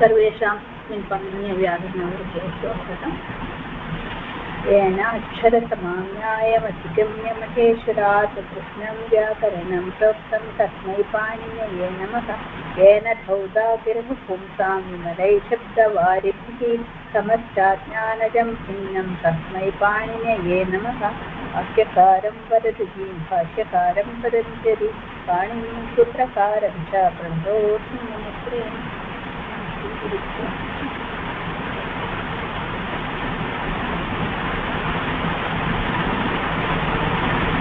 सर्वेषां पाणिनीयव्याकरणविषये स्वागतम् येन अक्षरसमाम्यायमधिगम्य महेश्वरात् कृष्णं व्याकरणं प्रोक्तं तस्मै पाणिनये नमः। येन धौदागिरः पुंसां विमलैः शब्दवारिभिः तस्मै पाणिनये नमः। च नमस्ते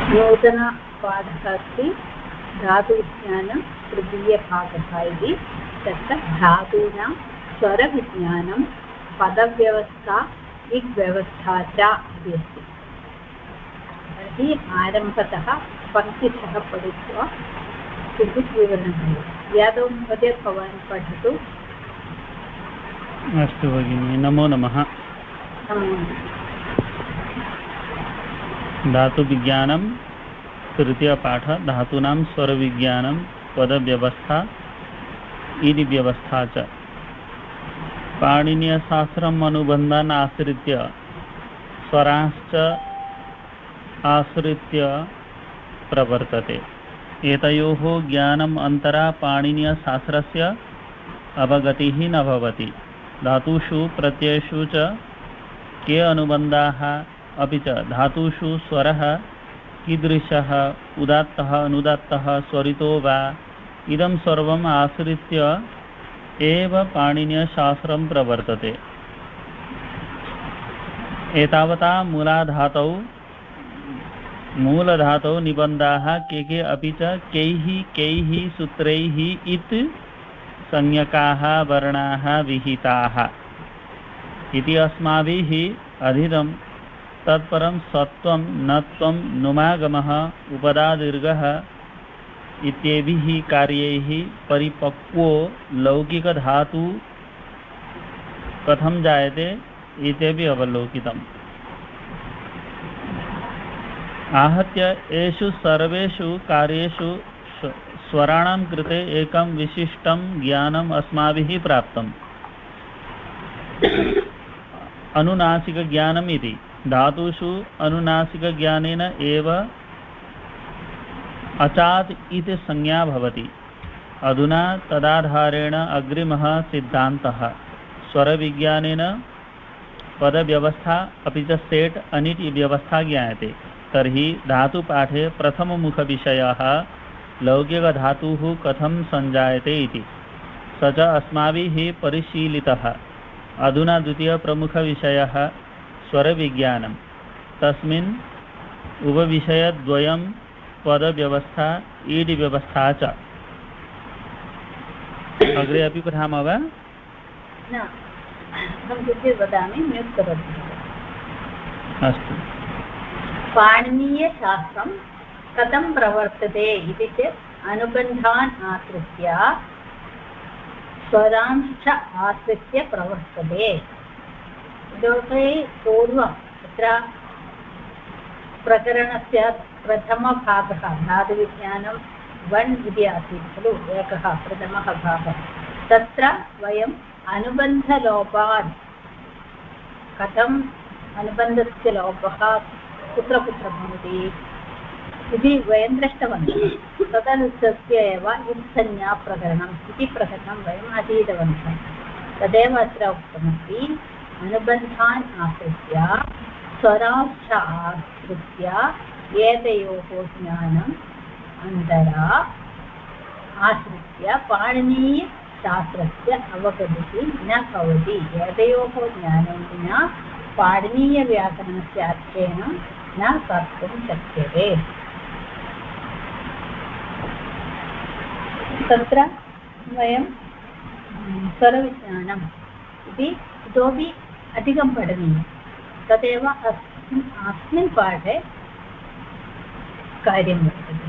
नूतनपाठः अस्ति धातुविज्ञानं तृतीयभागः इति तत्र धातूनां स्वरविज्ञानं, पदव्यवस्था, दिग्व्यवस्था च इति अस्ति तर्हि आरम्भतः पङ्क्तिशः पठित्वा किञ्चित् विवरणं यादव महोदय, भवान् पठतु। अस्तु भगिनि, नमो नमः। धातुविज्ञानं तृतीयपाठ धातूनां स्वरविज्ञानं, पदव्यवस्था, इति व्यवस्था च। पाणिनीयशास्त्रम् अनुबन्धान् आश्रित्य, स्वरांश्च आश्रित्य प्रवर्तते। एतयोः ज्ञानम् अन्तरा पाणिनीयशास्त्रस्य अवगतिः न भवति। धातुषु प्रत्ययेषु च के अनुबन्धाः? अपि च धातुषु स्वरः कीदृशः? उदात्तः, अनुदात्तः, स्वरितो वा? इदं सर्वम् आश्रित्य प्रवर्तते। एतावता मूलाधातौ, मूलधातौ निबन्धाः के के अपि च कैः कैः संज्ञकाः, वर्णाः, विहिताः। इति अस्माभिः अधीतं तत्परं सत्वं नत्वं, नुमागमः, उपदादीर्घः इत्येभिः कार्यैः परिपक्वो लौकिकधातु कथं जायते इत्यपि अवलोकितम्। आहत्य एषु सर्वेषु कार्येषु स्वराणां कृते एकं विशिष्टं ज्ञानम् अस्माभिः प्राप्तम्। अनुनासिकज्ञानम् इति धातुषु अनुनासिकज्ञानेन एव अचात् इति संज्ञा भवति। अधुना तदाधारेण अग्रिमः सिद्धान्तः। स्वरविज्ञानेन पदव्यवस्था अपि च सेट् अनिट् व्यवस्था ज्ञायते। तर्हि धातुपाठे प्रथममुखविषयः लौकिकधातुः कथं सञ्जायते इति। स च अस्माभिः परिशीलितः। अधुना द्वितीयप्रमुखविषयः स्वरविज्ञानं। तस्मिन् उपविषयद्वयं पदव्यवस्था ईडि व्यवस्था च। अग्रे अपि पठामः वा? अस्तु। पाणिनीयशास्त्रं कथं प्रवर्तते इति चेत् अनुबन्धान् आश्रित्य स्वरांश्च आश्रित्य प्रवर्तते। इतोपि पूर्वं तत्र प्रकरणस्य प्रथमभागः धातुविज्ञानं वन् इति आसीत् खलु, एकः प्रथमः भागः। तत्र वयम् अनुबन्धलोपात् कथम् अनुबन्धस्य लोपः कुत्र कुत्र भवति? इति वयं दृष्टवन्तः, तदनुसृत्य एव इत्संज्ञाप्रकरणम् इति प्रकरणं वयम् अधीतवन्तः। तदेव अत्र उक्तमस्ति, अनुबन्धान् आश्रित्य, स्वराश्च आश्रित्य एतयोः ज्ञानम् अन्तरा आश्रित्य पाणिनीयशास्त्रस्य अवगतिः न भवति। एतयोः ज्ञानं विना पाणिनीयव्याकरणस्य अध्ययनं न कर्तुं शक्यते। तत्र वयं स्वरविज्ञानम् इति इतोपि अधिकं पठनीयं। तदेव अस्मिन् अस्मिन् पाठे कार्यं वर्तते।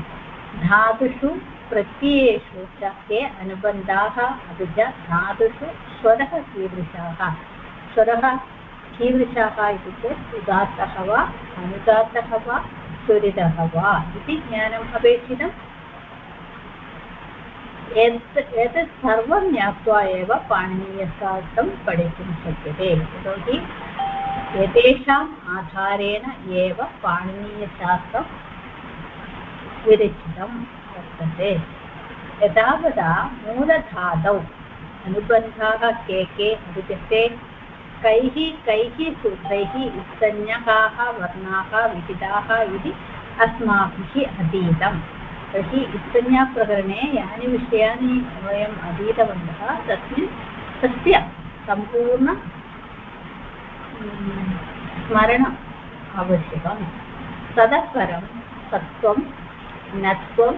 धातुषु प्रत्ययेषु च के अनुबन्धाः अपि च धातुषु स्वरः कीदृशाः। स्वरः कीदृशाः इति उदात्तः वा अनुदात्तः वा स्वरितः वा इति ज्ञानम् अपेक्षितम्। एतत् सर्वं ज्ञात्वा एव पाणिनीयशास्त्रं पठितुं शक्यते। यतोहि एतेषाम् आधारेण एव पाणिनीयशास्त्रं विरचितं वर्तते। यथावता मूलधातौ अनुबन्धाः के के इत्युक्ते कैः कैः सूत्रैः इत्संज्ञकाः वर्णाः, विहिताः इति अस्माभिः अधीतं तर्हि इत्संज्ञाप्रकरणे यानि विषयानि वयम् अधीतवन्तः, तस्मिन् तस्य सम्पूर्ण स्मरणम् आवश्यकं ततः परं सत्त्वं नत्वं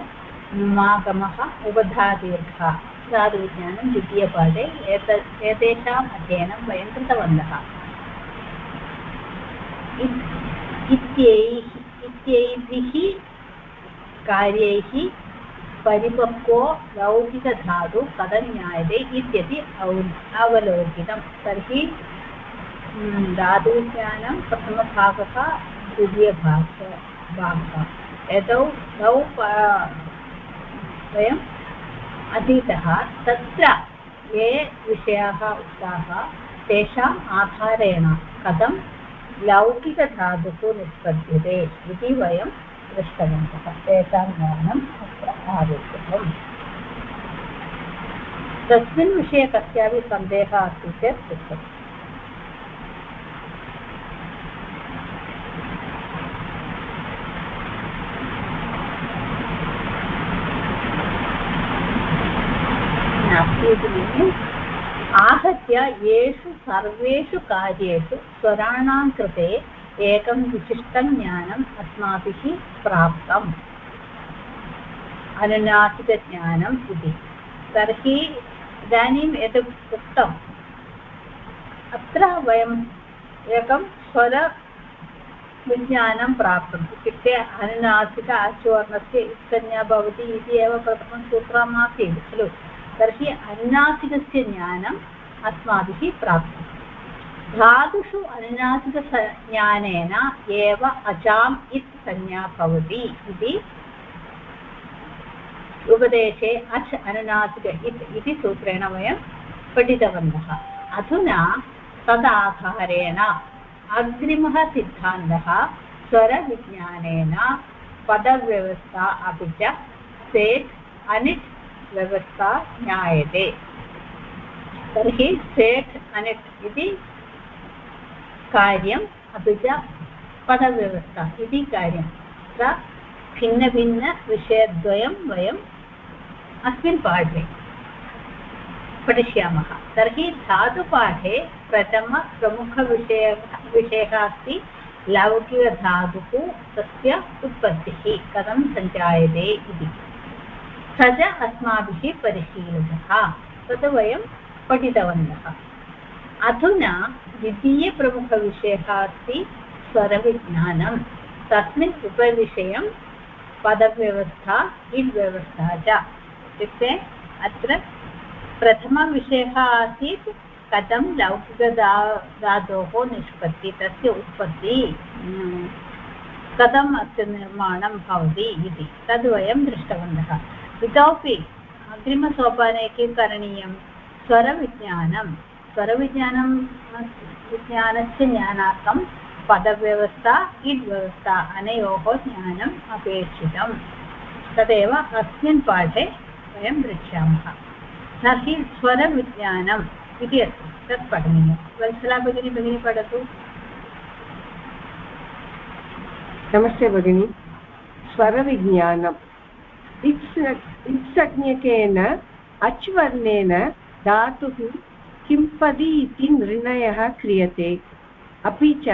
मागमः उपधादीर्घः, धातुविज्ञानं, द्वितीयपाठे एतत् एतेषाम् अध्ययनं वयं कृतवन्तः। इत्यैः, इत्यैभिः कार्यैः परिपक्वो लौकिकधातु कथं ज्ञायते इत्यपि अवलोकितं। तर्हि धातुविज्ञानं प्रथमभागः द्वितीयभागः। भागः यतौ द्वौ वयं अधीतः तत्र ये विषयाः उक्ताः, तेषाम् आधारेण कथं लौकिकधातुः निष्पद्यते इति वयं दृष्टवन्तः तेषां ज्ञानम् अत्र आवश्यकम् तस्मिन् विषये कस्यापि सन्देहः अस्ति चेत् पृच्छतु। आहत्य येषु सर्वेषु कार्येषु स्वराणां कृते एकं विशिष्टं ज्ञानम् अस्माभिः प्राप्तम्। अनुनासिकज्ञानम् इति। तर्हि इदानीं यत् उक्तम्। अत्र वयम् एकं स्वरविज्ञानं प्राप्तम्। इत्युक्ते अनुनासिक अश्वर्णस्य इत्संज्ञा भवति इति एव प्रथमं सूत्रम् खलु? तर्हि अनुनासिकस्य ज्ञानम् अस्माभिः प्राप्तं धातुषु अनुनासिकज्ञानेन एव अजाम् इत् संज्ञा भवति इति उपदेशे अच् अनुनासिक इत् इति सूत्रेण वयं पठितवन्तः। अधुना तदाधारेण अग्रिमः सिद्धान्तः स्वरविज्ञानेन पदव्यवस्था अपि च सेट् अनिट् व्यवस्था ज्ञायते। तर्हि सेट् अनेट् इति कार्यम् अपि च पदव्यवस्था इति कार्यं तत्र भिन्नभिन्नविषयद्वयं वयम् अस्मिन् पाठे पठिष्यामः तर्हि धातुपाठे प्रथमप्रमुखविषयः विषयः अस्ति लौकिकधातुः तस्य उत्पत्तिः कथं सञ्जायते इति स च अस्माभिः परिशीलितः तत् वयं पठितवन्तः अधुना द्वितीयप्रमुखविषयः अस्ति स्वरविज्ञानं तस्मिन् उपविषयं पदव्यवस्था इड्व्यवस्था च। इत्युक्ते अत्र प्रथमविषयः आसीत् कथं लौकिकदा धातोः निष्पत्ति, तस्य उत्पत्ति। कथम् अस्य निर्माणं भवति इति। तद् वयं दृष्टवन्तः। इतोपि अग्रिमसोपाने किं करणीयं? स्वरविज्ञानं स्वरविज्ञानं विज्ञानस्य ज्ञानार्थं पदव्यवस्था इड्व्यवस्था अनयोः ज्ञानम् अपेक्षितं तदेव अस्मिन् पाठे वयं दृश्यामः। तर्हि स्वरविज्ञानम् इति अस्ति। तत् पठनीयं वत्सला भगिनी भगिनी पठतु। नमस्ते भगिनि। स्वरविज्ञानम्। इत्स् इत्सज्ञकेन अच् वर्णेन धातुः किंपदी इति निर्णयः क्रियते। अपि च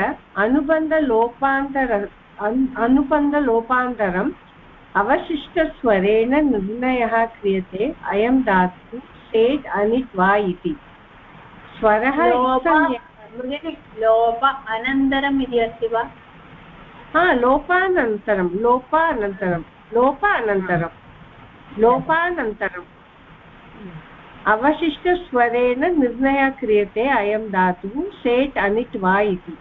अनुबन्धलोपान्तर अनुबन्धलोपान्तरम् अवशिष्टस्वरेण निर्णयः क्रियते अयं धातुः सेट् अनिट् वा इति। स्वरः लोप अनन्तरम् इति अस्ति वा? हा लोपानन्तरं लोपानन्तरं लोपानन्तरं लोपानन्तरम् अवशिष्टस्वरेण निर्णयः क्रियते अयं धातुः सेट् अनिट् वा इति।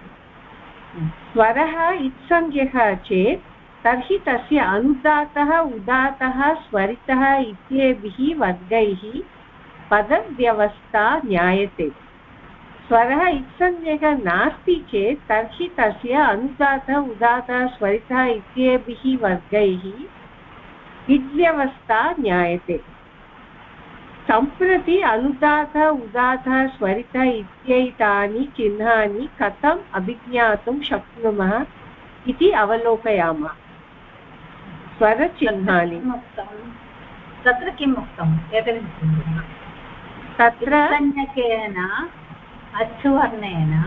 स्वरः इत्सङ्ख्यः चेत् तर्हि तस्य अनुदातः, उदातः, स्वरितः इत्येभिः वर्गैः पदव्यवस्था ज्ञायते। स्वरः इत्संज्ञकः नास्ति चेत् तर्हि तस्य अनुदातः, उदातः, स्वरितः इत्येभिः वर्गैः इद्व्यवस्था ज्ञायते। सम्प्रति अनुदातः उदातः स्वरितः इत्येतानि चिह्नानि कथम् अभिज्ञातुं शक्नुमः इति अवलोकयामः। स्वरचिह्नानि। तत्र किम् उक्तम् एकनिमिषं तत्र संज्ञकेन अचुवर्णेन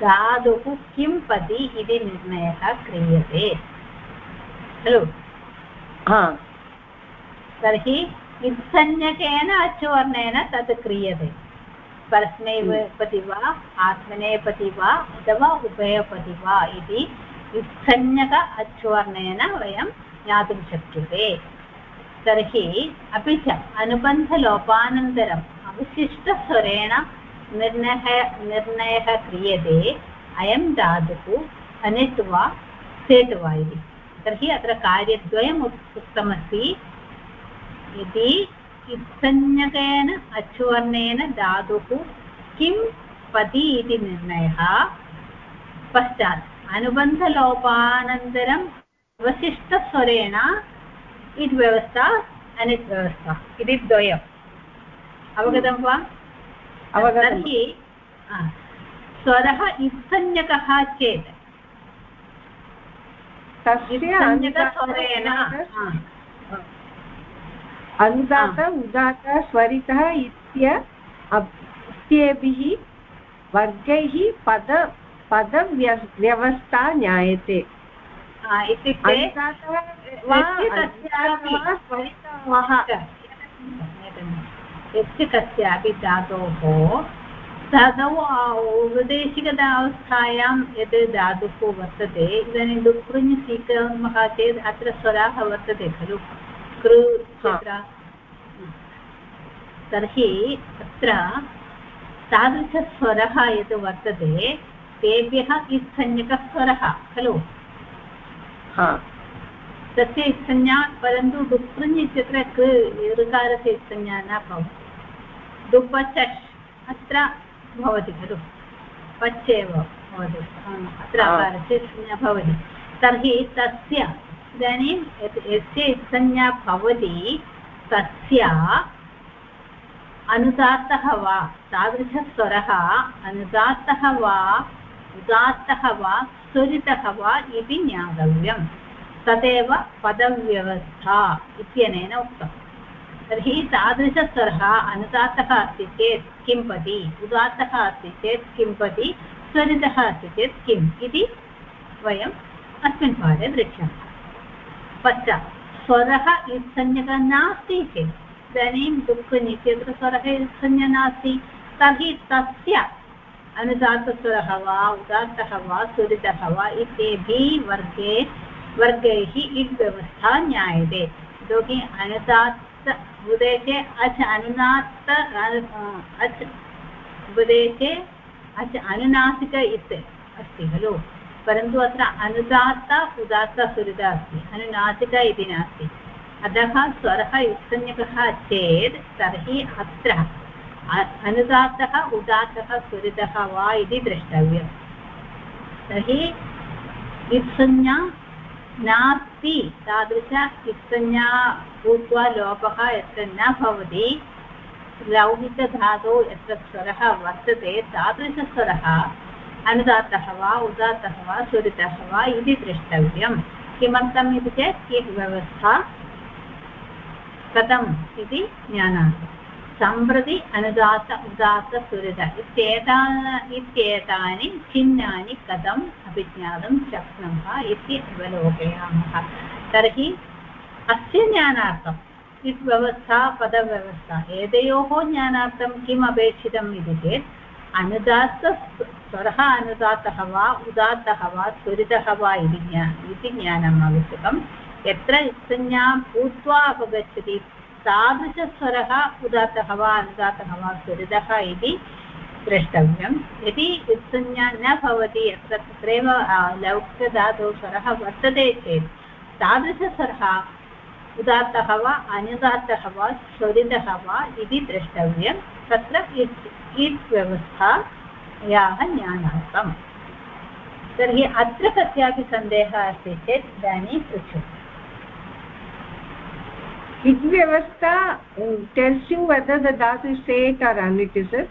धातुः किं पदि इति निर्णयः क्रियते। खलु? हा। तर्हि इत्संज्ञकेन अचुवर्णेन तत् क्रियते। परस्मैपति वा आत्मनेपति वा अथवा उभयपति वा इति इत्संज्ञक अचुवर्णेन वयं ज्ञातुं शक्यते। तर्हि अपि च अनुबन्धलोपानन्तरम् अवशिष्टस्वरेण निर्णयः निर्णयः क्रियते अयं धातुः अनिट् वा सेट् वा इति। तर्हि अत्र कार्यद्वयम् उक्तमस्ति यदि इत्संज्ञकेन अचुवर्णेन धातुः किं पति इति निर्णयः? पश्चात् अनुबन्धलोपानन्तरम् अवशिष्टस्वरेण इट् व्यवस्था व्यवस्था इति द्वयम् अवगतं। वा तर्हि स्वरः इत्संज्ञकः चेत्। तस्य अनुदात उदात स्वरितः इत्य इत्येभिः वर्गैः पद पदव्यवस्था ज्ञायते। इत्युक्ते यस्य कस्यापि धातोः तदौ औपदेशिकतावस्थायां यद् धातुः वर्तते इदानीं डुक्रुञ् स्वीकुर्मः चेत् अत्र स्वराः वर्तते खलु। कृ तर्हि अत्र तादृशस्वरः यत् वर्तते तेभ्यः इत्संज्ञकः स्वरः खलु? तस्य इत्संज्ञा परन्तु डुक्रुञ् इत्यत्र कृ ऋकारस्य इत्संज्ञा न भवति। डुबचष् अत्र भवति खलु? पच् एव भवति। अत्र अकारस्य संज्ञा भवति। तर्हि तस्य इदानीं यस्य संज्ञा भवति, तस्य अनुदात्तः वा, तादृशस्वरः अनुदात्तः वा, उदात्तः वा, स्वरितः वा इति ज्ञातव्यं। तदेव पदव्यवस्था इत्यनेन उक्तम् तर्हि तादृशस्वरः अनुदात्तः अस्ति चेत् किं पति? उदात्तः अस्ति चेत् किं पति? स्वरितः अस्ति चेत् किम्? इति वयम् अस्मिन् पाठे दृश्यामः। पश्चात् स्वरः इत्संज्ञकः नास्ति चेत् इदानीं दुःखन् इत्यत्र स्वरः इत्संज्ञा नास्ति। तर्हि तस्य अनुदात्तस्वरः वा, उदात्तः वा स्वरितः वा, इत्येभिः वर्गे, वर्गैः इड् व्यवस्था ज्ञायते। यतोहि अनुदात् उपदेशे अच् अनुनात्त अच् उपदेशे अच् अनुनासिक इत् अस्ति खलु। परन्तु अत्र अनुदात्त उदात्त सुरिता अस्ति, अनुनासिक इति नास्ति। अतः स्वरः युक्तन्यकः चेत् तर्हि अत्र अनुदात्तः उदात्तः सुरितः वा इति द्रष्टव्यं तर्हि इत्संज्ञा नास्ति, तादृश इत्संज्ञा भूत्वा लोपः यत्र न भवति लौकिकधातौ यत्र स्वरः वर्तते, तादृशस्वरः अनुदात्तः वा, उदात्तः वा स्वरितः वा, इति द्रष्टव्यं किमर्थम् इति चेत् किं व्यवस्था कथम् इति ज्ञानार्थम् सम्प्रति अनुदात्त उदात्त सुहृद इत्येता इत्येतानि चिह्नानि कथम् अभिज्ञातुं शक्नुमः इति अवलोकयामः। तर्हि अस्य ज्ञानार्थम्, इत् व्यवस्था, पदव्यवस्था, एतयोः ज्ञानार्थं किम् अपेक्षितम् इति चेत् अनुदात्त स्वरः अनुदात्तः वा उदात्तः वा स्वरितः वा इति ज्ञा, इति ज्ञानम् आवश्यकं यत्र संज्ञा भूत्वा अपगच्छति तादृशस्वरः उदात्तः वा अनुदात्तः वा स्वरितः इति द्रष्टव्यं यदि संज्ञा न भवति, यत्र तत्रैव लौकिकधातोः स्वरः वर्तते चेत्, तादृशस्वरः उदात्तः वा अनुदात्तः वा स्वरितः वा इति द्रष्टव्यं। तत्र इट् इट् व्यवस्थायाः ज्ञानार्थम्। तर्हि अत्र कस्यापि सन्देहः अस्ति चेत् इदानीं पृच्छतु। Which vyavastha uh, tells you whether the dhatu is state or anit, is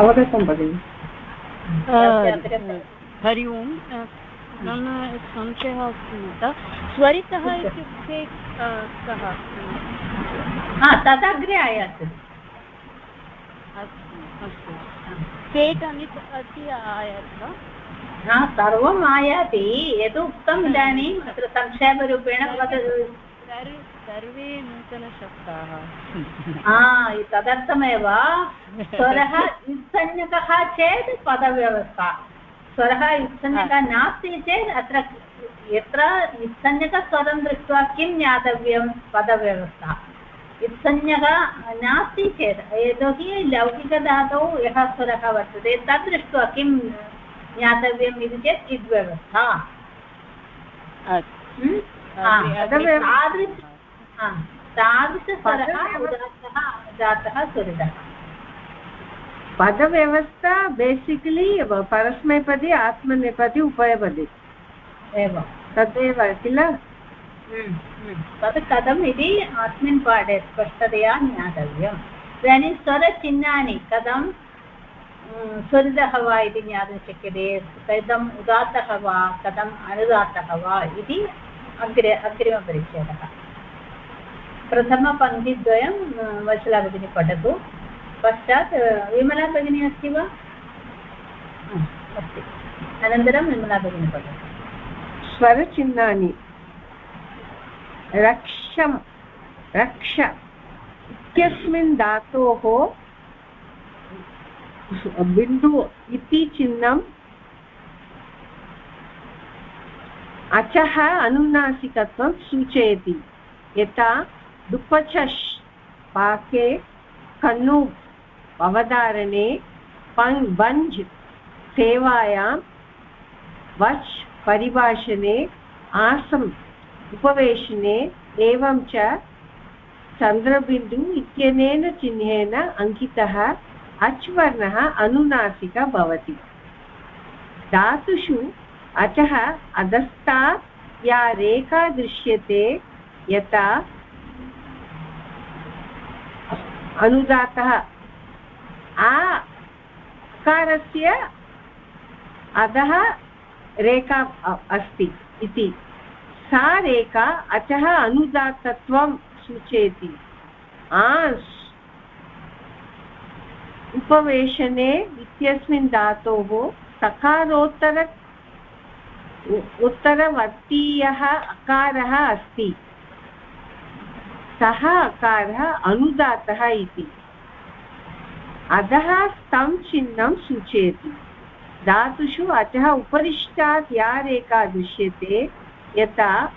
अवगतं भगिनि हरि ओम्। मम संशयः अस्ति स्वरितः इत्युक्ते कः हा तदग्रे आयातु। अस्तु अस्तु। स्टेट् अनित् अपि आयाति वा? हा सर्वम् आयाति। यद् उक्तम् इदानीम् अत्र संक्षेपरूपेण वदतु सर्वे नूतनशब्दाः। तदर्थमेव स्वरः इत्संज्ञकः चेत् पदव्यवस्था। स्वरः इत्संज्ञकः नास्ति चेत् अत्र यत्र इत्संज्ञकस्वरं दृष्ट्वा किं ज्ञातव्यं? पदव्यवस्था। इत्संज्ञकः नास्ति चेत् यतोहि लौकिकधातौ यः स्वरः वर्तते तद् दृष्ट्वा किं ज्ञातव्यम् इति चेत् इद्व्यवस्था। तादृश तादृशस्वरः उदात्तः जातः स्वरितः पदव्यवस्था बेसिकलि परस्मैपदी आत्मनेपदी उभयपदी। एवं। तदेव किल? तत् कथम् इति अस्मिन् पाठे स्पष्टतया ज्ञातव्यम्। इदानीं स्वरचिह्नानि कथं स्वरितः वा इति ज्ञातुं शक्यते? कथम् उदात्तः वा? कथम् अनुदात्तः वा? इति अग्रे अग्रिमपरिच्छेदः प्रथमपङ्क्तिद्वयं वत्सला भगिनी पठतु। पश्चात् विमला भगिनी अस्ति वा? अस्ति। अनन्तरं विमला भगिनी पठतु। स्वरचिह्नानि। रक्षं रक्ष। इत्यस्मिन् धातोः बिन्दु इति चिह्नम् अचः अनुनासिकत्वं सूचयति। यथा दुपचष् पाके कन्नु अवधारणे पङ् बञ्ज् सेवायां वच् परिभाषणे आसम् उपवेशने एवं च चन्द्रबिन्दु इत्यनेन चिह्नेन अङ्कितः अच् वर्णः अनुनासिकः भवति। धातुषु अचः अधस्तात् या रेखा दृश्यते यथा अनुदातः आकारस्य अधः रेखा अस्ति इति। सा रेखा अचः अनुदात्तत्वं सूचयति। आस् उपवेशने इत्यस्मिन् धातोः सकारोत्तर उत्तरवर्तीयः अकारः अस्ति। सः अकारः अनुदातः इति। अधः स्तं चिह्नं सूचयति। धातुषु अतः उपरिष्टात् या रेखा दृश्यते, यथा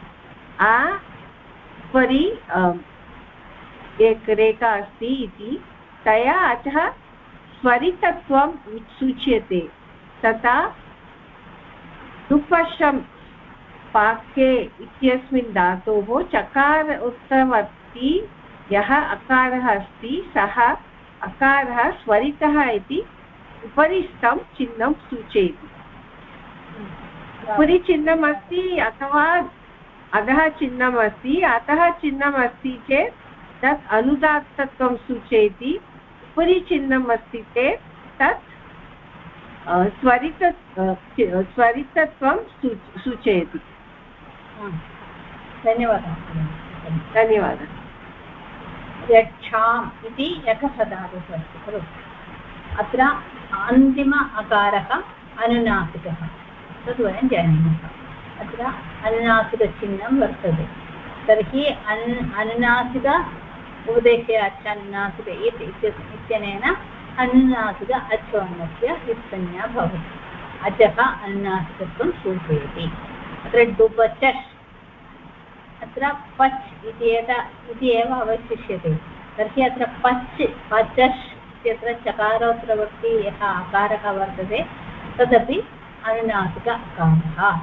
आ उपरि एक रेखा अस्ति इति। तया अतः स्वरितत्वं सूच्यते। तथा दुपशं पाके इत्यस्मिन् धातोः चकार उत्तरवर्ती यः अकारः अस्ति, सः अकारः स्वरितः इति उपरिस्थं चिह्नं सूचयति। उपरि चिह्नम् अस्ति अथवा अधः चिह्नम् अस्ति अतः चिह्नम् अस्ति चेत् तत् अनुदात्तत्वं सूचयति। उपरि चिह्नम् अस्ति चेत् तत् स्वरित स्वरितत्वं सूचयति। धन्यवादः। धन्यवादः। यक्षाम् इति धातुः अस्ति, खलु? अत्र अन्तिम अकारः अनुनासिकः। तद् वयं जानीमः। अत्र अनुनासिकचिह्नं वर्तते। तर्हि अन्, अनुनासिक उपदेशे अच्, अनुनासिक इत् इत्यनेन अनुनासिक अच्वर्णस्य वित्संज्ञा भवति। अजः अनुनासिकत्वं सूचयति। अत्र डुबचष् अत्र पच् इति एत, इति एव अवशिष्यते। तर्हि अत्र पच्, पचश् इत्यत्र चकारोत्तरवृत्ति यः आकारः वर्तते, तदपि अनुनासिक अकारः।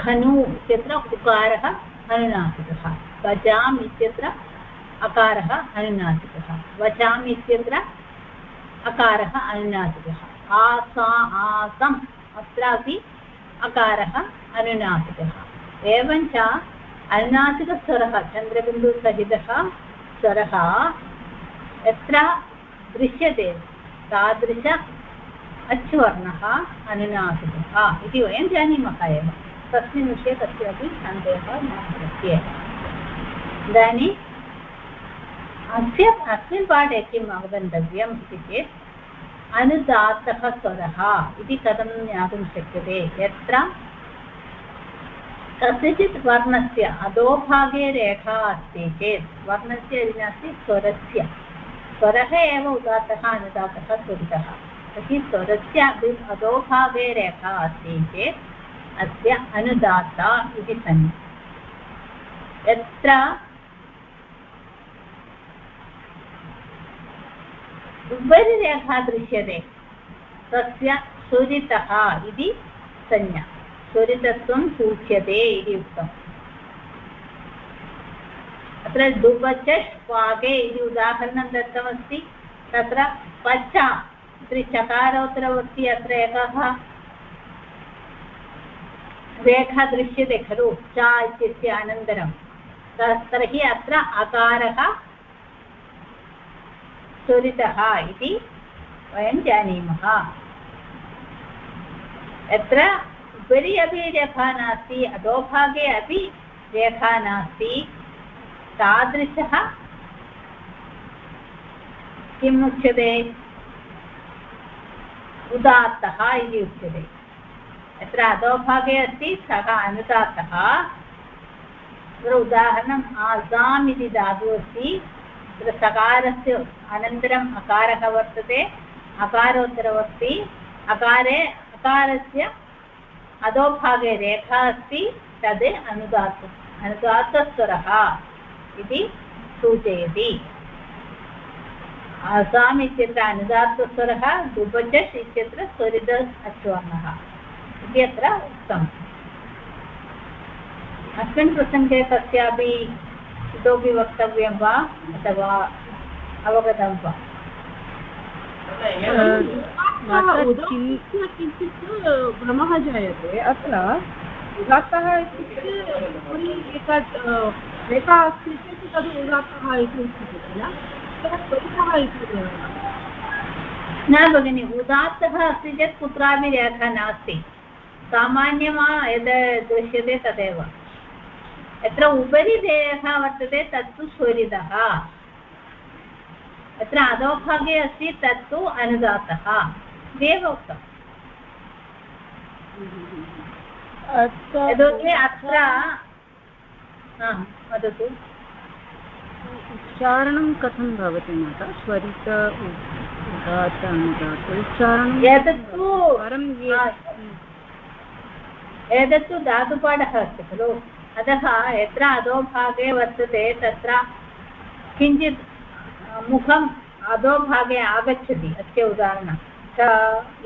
खनु इत्यत्र उकारः अनुनासिकः। वजाम् इत्यत्र अकारः अनुनासिकः। वचाम् इत्यत्र अकारः अनुनासिकः। आसा, आसम्, अत्रापि अकारः अनुनासिकः। एवञ्च अनुनासिकस्वरः, चन्द्रबिन्दुसहितः स्वरः यत्र दृश्यते, तादृश अच्वर्णः अनुनासिकः। इति वयं जानीमः एव। तस्मिन् विषये कस्यापि सन्देहः न इदानीम् अस्य अस्मिन् पाठे किम् अवगन्तव्यम् इति चेत् अनुदात्तः स्वरः इति कथं ज्ञातुं शक्यते? यत्र कस्यचित् वर्णस्य अधोभागे रेखा अस्ति चेत् वर्णस्य यदि नास्ति, स्वरस्य। स्वरः एव उदात्तः, अनुदात्तः, स्वरितः। तर्हि स्वरस्य अपि अधोभागे रेखा अस्ति चेत् अस्य अनुदात्ता इति संज्ञा यत्र उपरि रेखा दृश्यते तस्य सुरितः इति संज्ञा। स्वरितत्वं सूच्यते इति उक्तम्। अत्र डुबचष् पाके इति उदाहरणं दत्तमस्ति। तत्र पच इति चकारोत्तरवृत्ति अत्र एकः। रेखा दृश्यते खलु? च इत्यस्य अनन्तरं। तर्हि अत्र अकारः स्वरितः इति वयं जानीमः। यत्र उपरि अपि रेखा नास्ति, अधोभागे अपि रेखा नास्ति। तादृशः किम् उच्यते? उदात्तः इति उच्यते। यत्र अधोभागे अस्ति, सः अनुदात्तः। तत्र उदाहरणम् आसाम् इति धातुः अस्ति। तत्र सकारस्य अनन्तरम् अकारः वर्तते। अकारोत्तरवर्ति अकारे अकारस्य अधोभागे रेखा अस्ति। तद् अनुदात्त अनुदात्तस्वरः इति सूचयति। आसाम् इत्यत्र अनुदात्तस्वरः दुबचस् इत्यत्र स्वरित अश्वर्णः इति अत्र उक्तम्। अस्मिन् प्रसङ्गे कस्यापि इतोपि वक्तव्यं वा अथवा अवगतं वा? किञ्चित् भ्रमः जायते अत्र। उदात्तः इत्युक्ते उपरि एका रेखा अस्ति चेत् तद् उदात्तः इति उच्यते किल? त्वरितः इति न भगिनि उदात्तः अस्ति चेत् कुत्रापि रेखा नास्ति। सामान्यमा यद् दृश्यते तदेव। यत्र उपरि रेखा वर्तते तत्तु स्वरितः। यत्र अधोभागे अस्ति तत्तु अनुदातः। इत्येव उक्तम् यतोहि अत्र वदतु। उच्चारणं कथं भवति माता? स्वरित उदात अनुदात उच्चारणं एतत्तु एतत्तु धातुपाठः अस्ति खलु। अतः यत्र अधोभागे वर्तते तत्र किञ्चित् मुखम् अधोभागे आगच्छति, अस्य उदाहरणं। च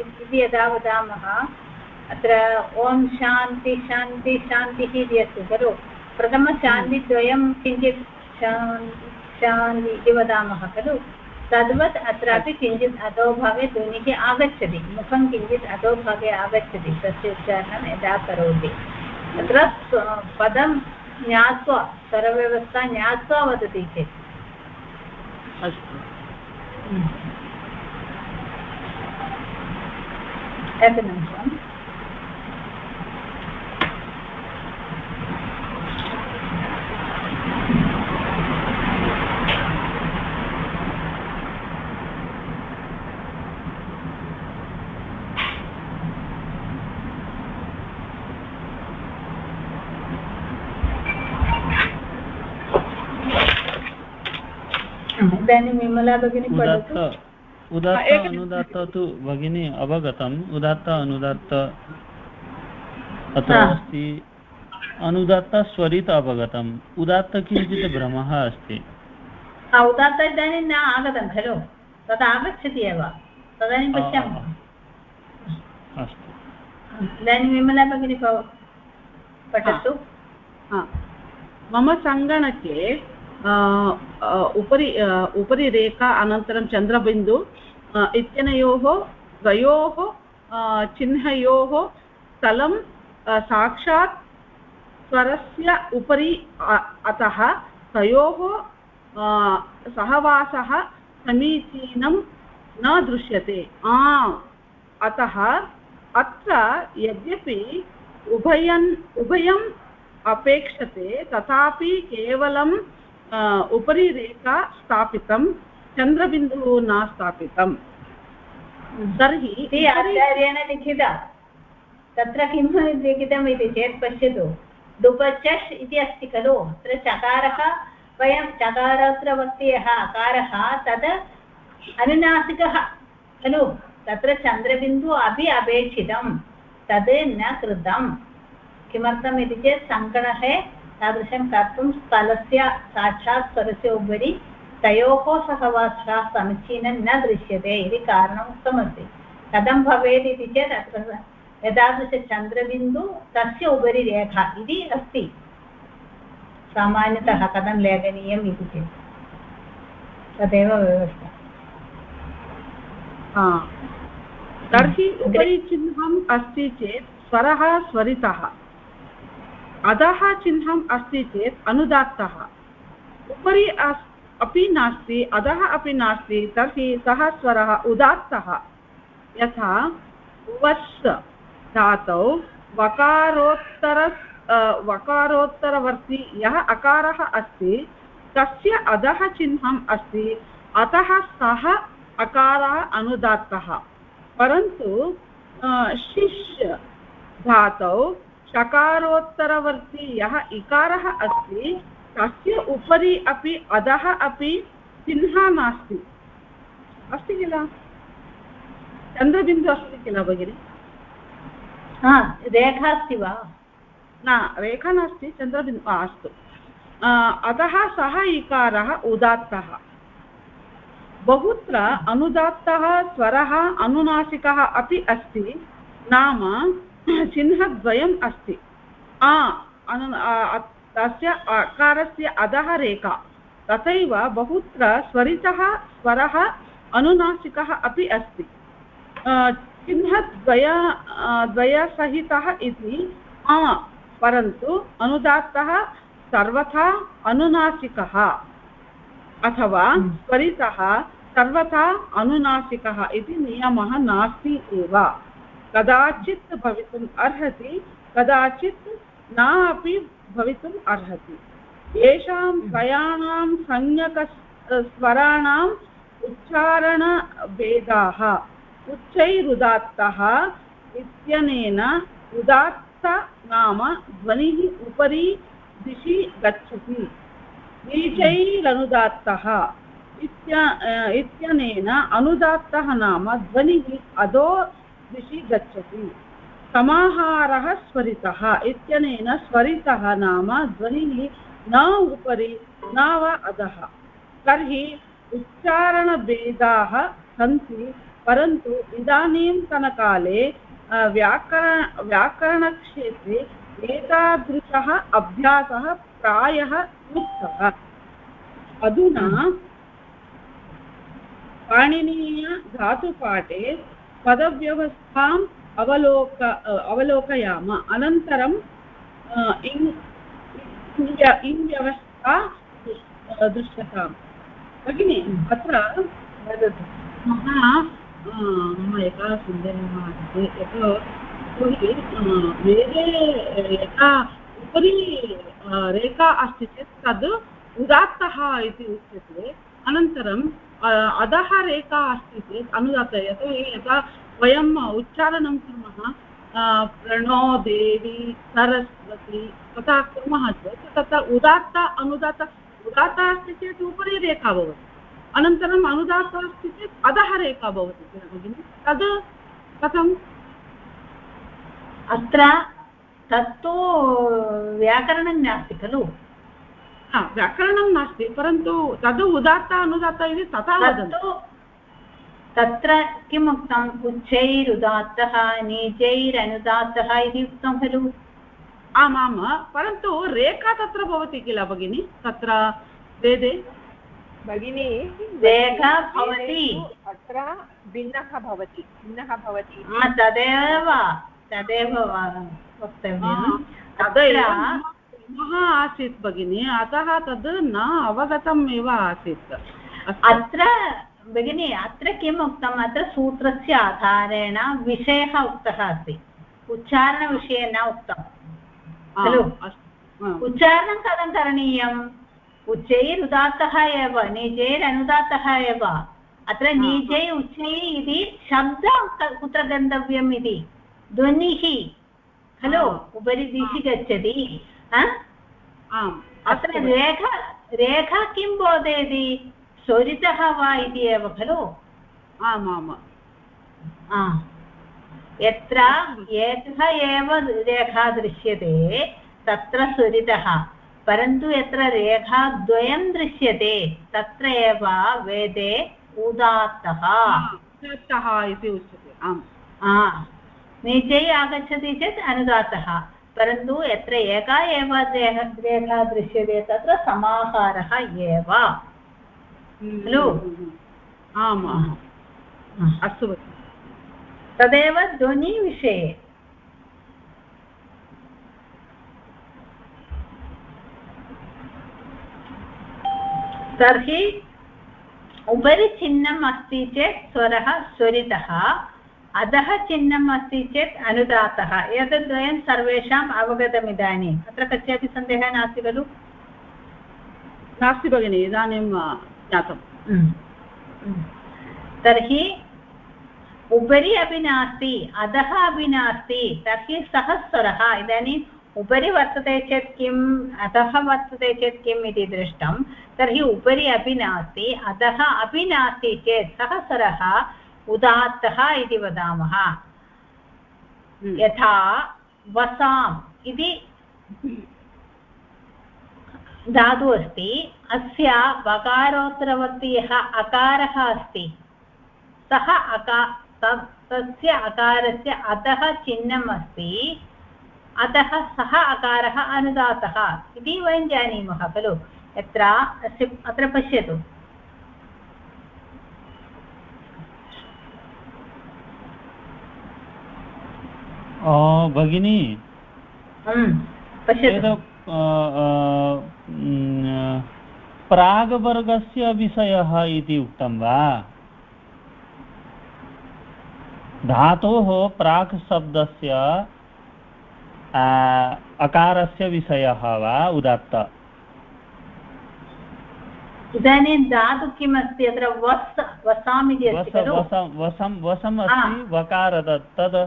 इति यदा वदामः, अत्र ॐ शान्ति शान्ति, शान्तिः इति अस्ति खलु। प्रथमशान्तिद्वयं किञ्चित् शान्ति इति वदामः खलु। तद्वत् अत्रापि किञ्चित् अधोभागे ध्वनिः आगच्छति। मुखं किञ्चित् अधोभागे आगच्छति। तस्य उच्चारणं यदा करोति। तत्र पदं ज्ञात्वा स्वरव्यवस्था ज्ञात्वा वदति चेत् अस्तु। एकनिमिषम् इदानीं विमला भगिनी उदात्त उदात्त अनुदात्त तु भगिनी अवगतम्। उदात्त अनुदात्त अत्र अस्ति। अनुदात्त स्वरित अवगतम्। उदात्त किञ्चित् भ्रमः अस्ति। उदात्त इदानीं न आगतं खलु। तद् आगच्छति एव। तदानीं पश्यामः। अस्तु। इदानीं विमला भगिनी पठतु। मम सङ्गणके उपरि उपरि रेखा अनन्तरं चन्द्रबिन्दु इत्यनयोः द्वयोः चिह्नयोः स्थलं साक्षात् स्वरस्य उपरि अतः तयोः सहवासः समीचीनं न दृश्यते। अतः अत्र यद्यपि उभयन्, उभयम् अपेक्षते, तथापि केवलं उपरि रेखा स्थापितं चन्द्रबिन्दुः न स्थापितं। तर्हि आचार्येण लिखिता। तत्र किं लिखितम् इति चेत् पश्यतु। दुपचष् इति अस्ति खलु। अत्र चकारः वयं चकारोत्तरवर्ति यः अकारः तद् अनुनासिकः खलु। तत्र चन्द्रबिन्दुः अपि अपेक्षितं तद् न कृतं। किमर्थम् इति चेत् तादृशं कर्तुं स्थलस्य साक्षात् स्वरस्य उपरि तयोः सहवासः समीचीनं न दृश्यते इति कारणम् उक्तमस्ति। कथं भवेत् इति चेत् अत्र एतादृशचन्द्रबिन्दु तस्य उपरि रेखा इति अस्ति। सामान्यतः कथं लेखनीयम् इति चेत्। तदेव व्यवस्था। तर्हि उपरि चिह्नम् अस्ति चेत् स्वरः स्वरितः। अधः चिह्नम् अस्ति चेत् अनुदात्तः। उपरि अपि नास्ति, अधः अपि नास्ति, तर्हि सः स्वरः उदात्तः। यथा वस् धातौ वकारोत्तर वकारोत्तरवर्ति यः अकारः अस्ति, तस्य अधः चिह्नम् अस्ति, अतः सः अकारः अनुदात्तः। परन्तु शिष् धातौ शकारोत्तरवर्ति यः इकारः अस्ति तस्य उपरि अपि अधः अपि चिह्नः नास्ति। अस्ति किल? चन्द्रबिन्दुः अस्ति किल भगिनि? हा रेखा अस्ति वा? न रेखा नास्ति चन्द्रबिन्दु अस्तु। अतः सः इकारः उदात्तः। बहुत्र अनुदात्तः स्वरः अनुनासिकः अपि अस्ति नाम चिह्नद्वयम् अस्ति। आ अनु तस्य अकारस्य अधः रेखा। तथैव बहुत्र स्वरितः स्वरः अनुनासिकः अपि अस्ति। चिह्नद्वय द्वयसहितः इति आ परन्तु अनुदात्तः सर्वथा अनुनासिकः। अथवा स्वरितः सर्वथा अनुनासिकः इति नियमः नास्ति एव। कदाचित् भवितुम् अर्हति कदाचित् न अपि भवितुम् अर्हति। येषां त्रयाणां संज्ञक स्वराणाम् उच्चारणभेदाः उच्चैरुदात्तः इत्यनेन उदात्त नाम ध्वनिः उपरि दिशि गच्छति। बीजैरनुदात्तः इत्य इत्यनेन अनुदात्तः नाम ध्वनिः अधो दिशि गच्छति। समाहारः स्वरितः इत्यनेन स्वरितः नाम ध्वनिः न उपरि न वा अधः। तर्हि उच्चारणभेदाः सन्ति, परन्तु इदानीन्तनकाले व्याकरण, व्याकरणक्षेत्रे एतादृशः अभ्यासः प्रायः लुप्तः अधुना पाणिनीयधातुपाठे पदव्यवस्थाम् अवलोक, अवलोकयाम। अनन्तरं इङ् इङ्व्यवस्था दृश्- दृश्यताम् भगिनि, अत्र वदतु मम मम एका सन्देहः यतोहि वेदे यथा उपरि रेखा अस्ति चेत् तद् उदात्तः इति उच्यते। अनन्तरं अधः रेखा अस्ति चेत् अनुदात्त यतोहि यथा वयम् उच्चारणं कुर्मः प्रणो देवी, सरस्वती तथा कुर्मः चेत्, तत्र उदात्त, अनुदात्त, उदात्त अस्ति चेत् उपरि रेखा भवति। अनन्तरम् अनुदात्त अस्ति चेत् अधः रेखा भवति, किल भगिनि? तद् कथम्? अत्र तत्तु व्याकरणं नास्ति खलु। व्याकरणं नास्ति परन्तु तद् उदात्त अनुदात्त इति तथा वदन्ति तत्तु तत्र किम् उक्तम् उच्चैरुदात्तः नीचैरनुदात्तः इति उक्तं खलु आमां परन्तु रेखा तत्र भवति किल भगिनि तत्र वेदे भगिनी रेखा भवति अत्र भिन्नः भवति भिन्नः भवति आ, तदेव तदेव वा- वक्तव्यम् क्रमः आसीत् भगिनि अतः तद् न अवगतम् एव आसीत्। अत्र भगिनि अत्र किम् उक्तम्? अत्र सूत्रस्य आधारेण विषयः उक्तः अस्ति। उच्चारणविषये न उक्तम्। आ, खलु? उच्चारणं कथं करणीयम्? उच्चैरुदात्तः एव नीचैरनुदात्तः एव। अत्र नीचै उच्चै इति शब्दं कुत्र गन्तव्यम् इति? ध्वनिः। खलु? उपरि दिशि गच्छति? आम् अत्र अस्तु रेखा रेखा किं बोधयति स्वरितः वा इति एव खलु आमाम् आ. यत्र एकः एव रेखा दृश्यते तत्र स्वरितः परन्तु यत्र रेखाद्वयं दृश्यते तत्र एव वेदे उदात्तः उदात्तः इति उच्यते आम् आ. नीचै आगच्छति चेत् अनुदात्तः परन्तु यत्र एका एव रेख दृश्यते तत्र समाहारः एव। खलु? आम्. अस्तु तदेव ध्वनिविषये। तर्हि उपरि चिह्नम् अस्ति चेत् स्वरः स्वरितः। अधः चिह्नम् अस्ति चेत् अनुदातः। एतद्वयं सर्वेषाम् अवगतम् इदानीम् अत्र कस्यापि सन्देहः नास्ति खलु? नास्ति भगिनि इदानीं ज्ञातम्। तर्हि उपरि अपि नास्ति अधः अपि नास्ति तर्हि सः स्वरः इदानीम् उपरि वर्तते चेत् किम् अधः वर्तते चेत् किम् इति दृष्टं। तर्हि उपरि अपि नास्ति अधः अपि नास्ति चेत् सः स्वरः उदात्तः इति वदामः। यथा वसाम् इति धातु अस्ति अस्य वकारोत्तरवर्ति यः अकारः अस्ति। सः अका तत्- तस्य अकारस्य अधः चिह्नम् अस्ति अतः सः अकारः अनुदातः इति वयं जानीमः खलु। यत्र अस्य अत्र पश्यतु। भगिनी। हम्म, प्राग्वर्गस्य विषयः इति उक्तं वा? धातोः प्राक् शब्दस्य अकारस्य विषयः वा उदात्त? इदानीं धातु किम् अस्ति अत्र वस् वसाम् इति वसम् अस्ति वकार तद्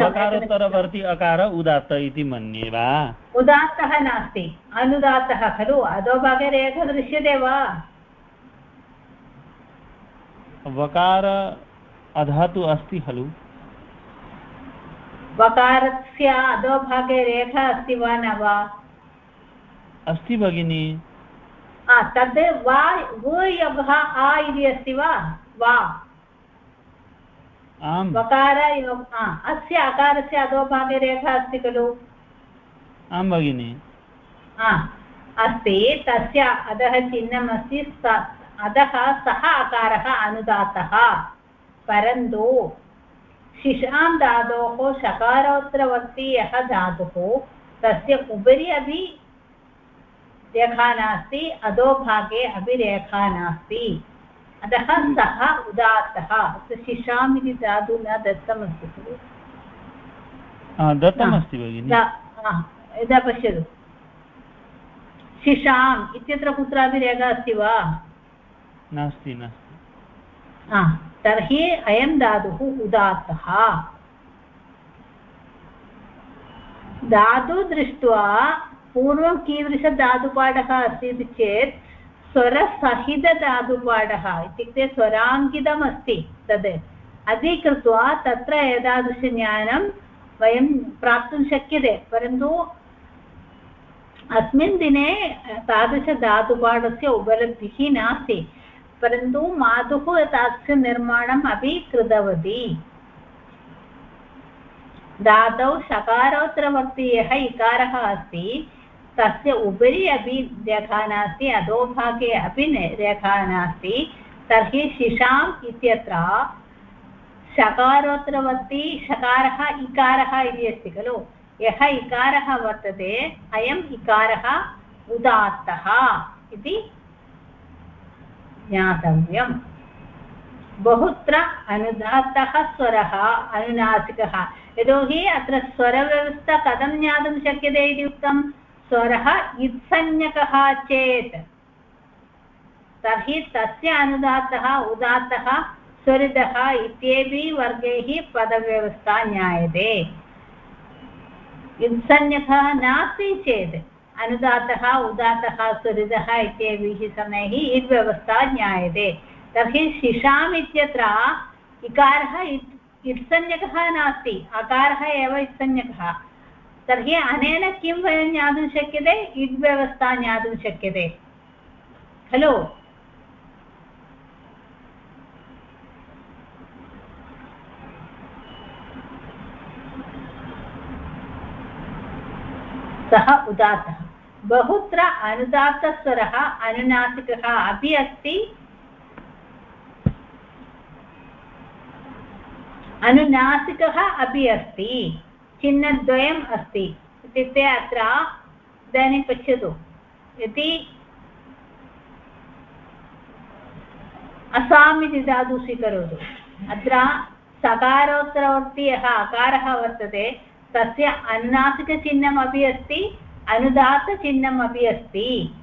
वकारोत्तरवर्ति अकार उदात्त इति मन्ये वा? उदात्तः नास्ति। अनुदात्तः खलु? अधोभागे रेखा दृश्यते वा? वकार अधः तु अस्ति खलु? वकारस्य अधोभागे रेखा अस्ति वा न वा? अस्ति भगिनी। आ, तद् वा वो योगः आ इति अस्ति वा? वा। वकार अस्य अकारस्य अधोभागे रेखा अस्ति खलु? आं भगिनि। अस्ति तस्य अधः चिह्नम् अस्ति अधः सः अकारः अनुदातः। परन्तु शिशां धातोः शकारोत्तरवर्ति यः धातुः तस्य उपरि अपि रेखा नास्ति अधोभागे अपि रेखा नास्ति। अतः सः उदात्तः। शिशाम् इति धातु न दत्तमस्ति खलु। दत्तमस्ति भगिनि। यदा पश्यतु। शिशाम् इत्यत्र कुत्रापि रेखा अस्ति वा? नास्ति नास्ति। तर्हि अयं धातुः उदात्तः। धातु दृष्ट्वा पूर्वं कीदृशधातुपाठः अस्ति इति चेत् स्वरसहितधातुपाठः इत्युक्ते स्वराङ्कितम् अस्ति तद्। अधिकृत्वा तत्र एतादृशज्ञानं वयं प्राप्तुं शक्यते, परन्तु अस्मिन् दिने तादृशधातुपाठस्य उपलब्धिः नास्ति, परन्तु मातुः तस्य निर्माणम् अपि कृतवती। धातौ सकारोत्तरवर्तीयः इकारः अस्ति। तस्य उपरि अपि रेखा नास्ति अधोभागे अपि रेखा नास्ति। तर्हि शिशाम् इत्यत्र शकारोत्तरवर्ती शकारः इकारः इति अस्ति खलु। यः इकारः वर्तते, अयम् इकारः उदात्तः इति ज्ञातव्यम्। बहुत्र अनुदात्तः स्वरः, अनुनासिकः। यतोहि अत्र स्वरव्यवस्था कथं ज्ञातुं शक्यते इति उक्तं स्वरः इत्संज्ञकः चेत्। तर्हि तस्य अनुदात्तः, उदात्तः स्वरितः इत्येभिः वर्गैः पदव्यवस्था ज्ञायते। इत्संज्ञकः नास्ति चेत् अनुदातः उदातः स्वरितः इत्येभिः समयैः इड्व्यवस्था ज्ञायते। तर्हि शिशाम् इत्यत्र इकारः इत्संज्ञकः नास्ति, अकारः एव इत्संज्ञकः। तर्हि अनेन किं वयं ज्ञातुं शक्यते? इड्व्यवस्था ज्ञातुं शक्यते। खलु? सः उदात्तः। बहुत्र अनुदात्तस्वरः अनुनासिकः अपि अस्ति। अनुनासिकः अपि अस्ति। चिह्नद्वयम् अस्ति। इत्युक्ते अत्र इदानीं पश्यतु यदि असाम् इति धातु स्वीकरोतु। अत्र सकारोत्तरवर्ति यः अकारः वर्तते, तस्य अनुनासिकचिह्नम् अस्ति अनुदात्तचिह्नम् अपि अस्ति।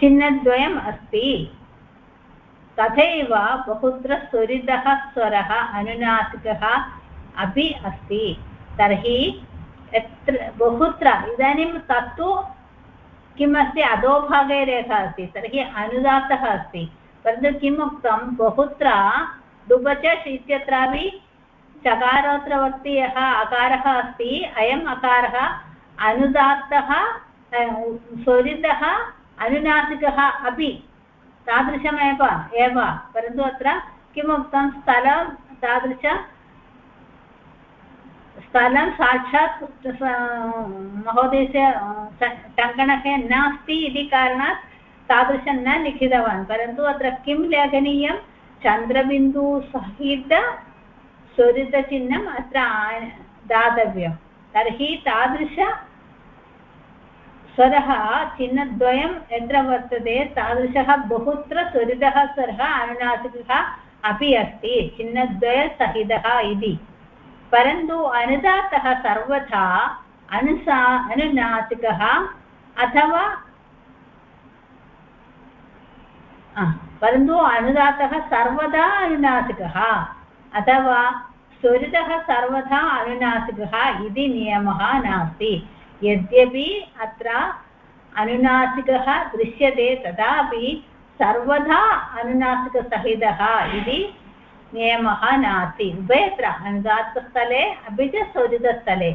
चिह्नद्वयम् अस्ति। तथैव बहुत्र स्वरितः स्वरः अनुनासिकः अपि अस्ति। तर्हि यत्र बहुत्र, इदानीं तत्तु किमस्ति, अधोभागे रेखा अस्ति, तर्हि अनुदात्तः अस्ति। परन्तु किम् उक्तं, बहुत्र डुबचष् इत्यत्रापि चकारोत्रवर्ति यः अकारः अस्ति, अयम् अकारः अनुदात्तः स्वरितः अनुनासिकः अपि तादृशमेव, एव, परन्तु अत्र किमुक्तं स्थलं, तादृश स्थलं साक्षात् महोदयस्य टङ्कणके नास्ति इति कारणात् तादृशं न लिखितवान्। परन्तु अत्र किं लेखनीयं? चन्द्रबिन्दुसहित स्वरितचिह्नम् अत्र दातव्यं। तर्हि तादृश स्वरः चिह्नद्वयं यत्र वर्तते तादृशः बहुत्र स्वरितः स्वरः अनुनासिकः अपि अस्ति, चिह्नद्वयसहितः इति। परन्तु अनुदातः सर्वथा अनुसा, अनुनासिकः अथवा परन्तु अनुदातः सर्वदा अनुनासिकः अथवा स्वरितः सर्वदा अनुनासिकः इति नियमः नास्ति। यद्यपि अत्र अनुनासिकः दृश्यते तथापि सर्वदा अनुनासिकसहितः इति नियमः नास्ति। उभयत्र अनुदात्तस्थले अपि च स्वरितस्थले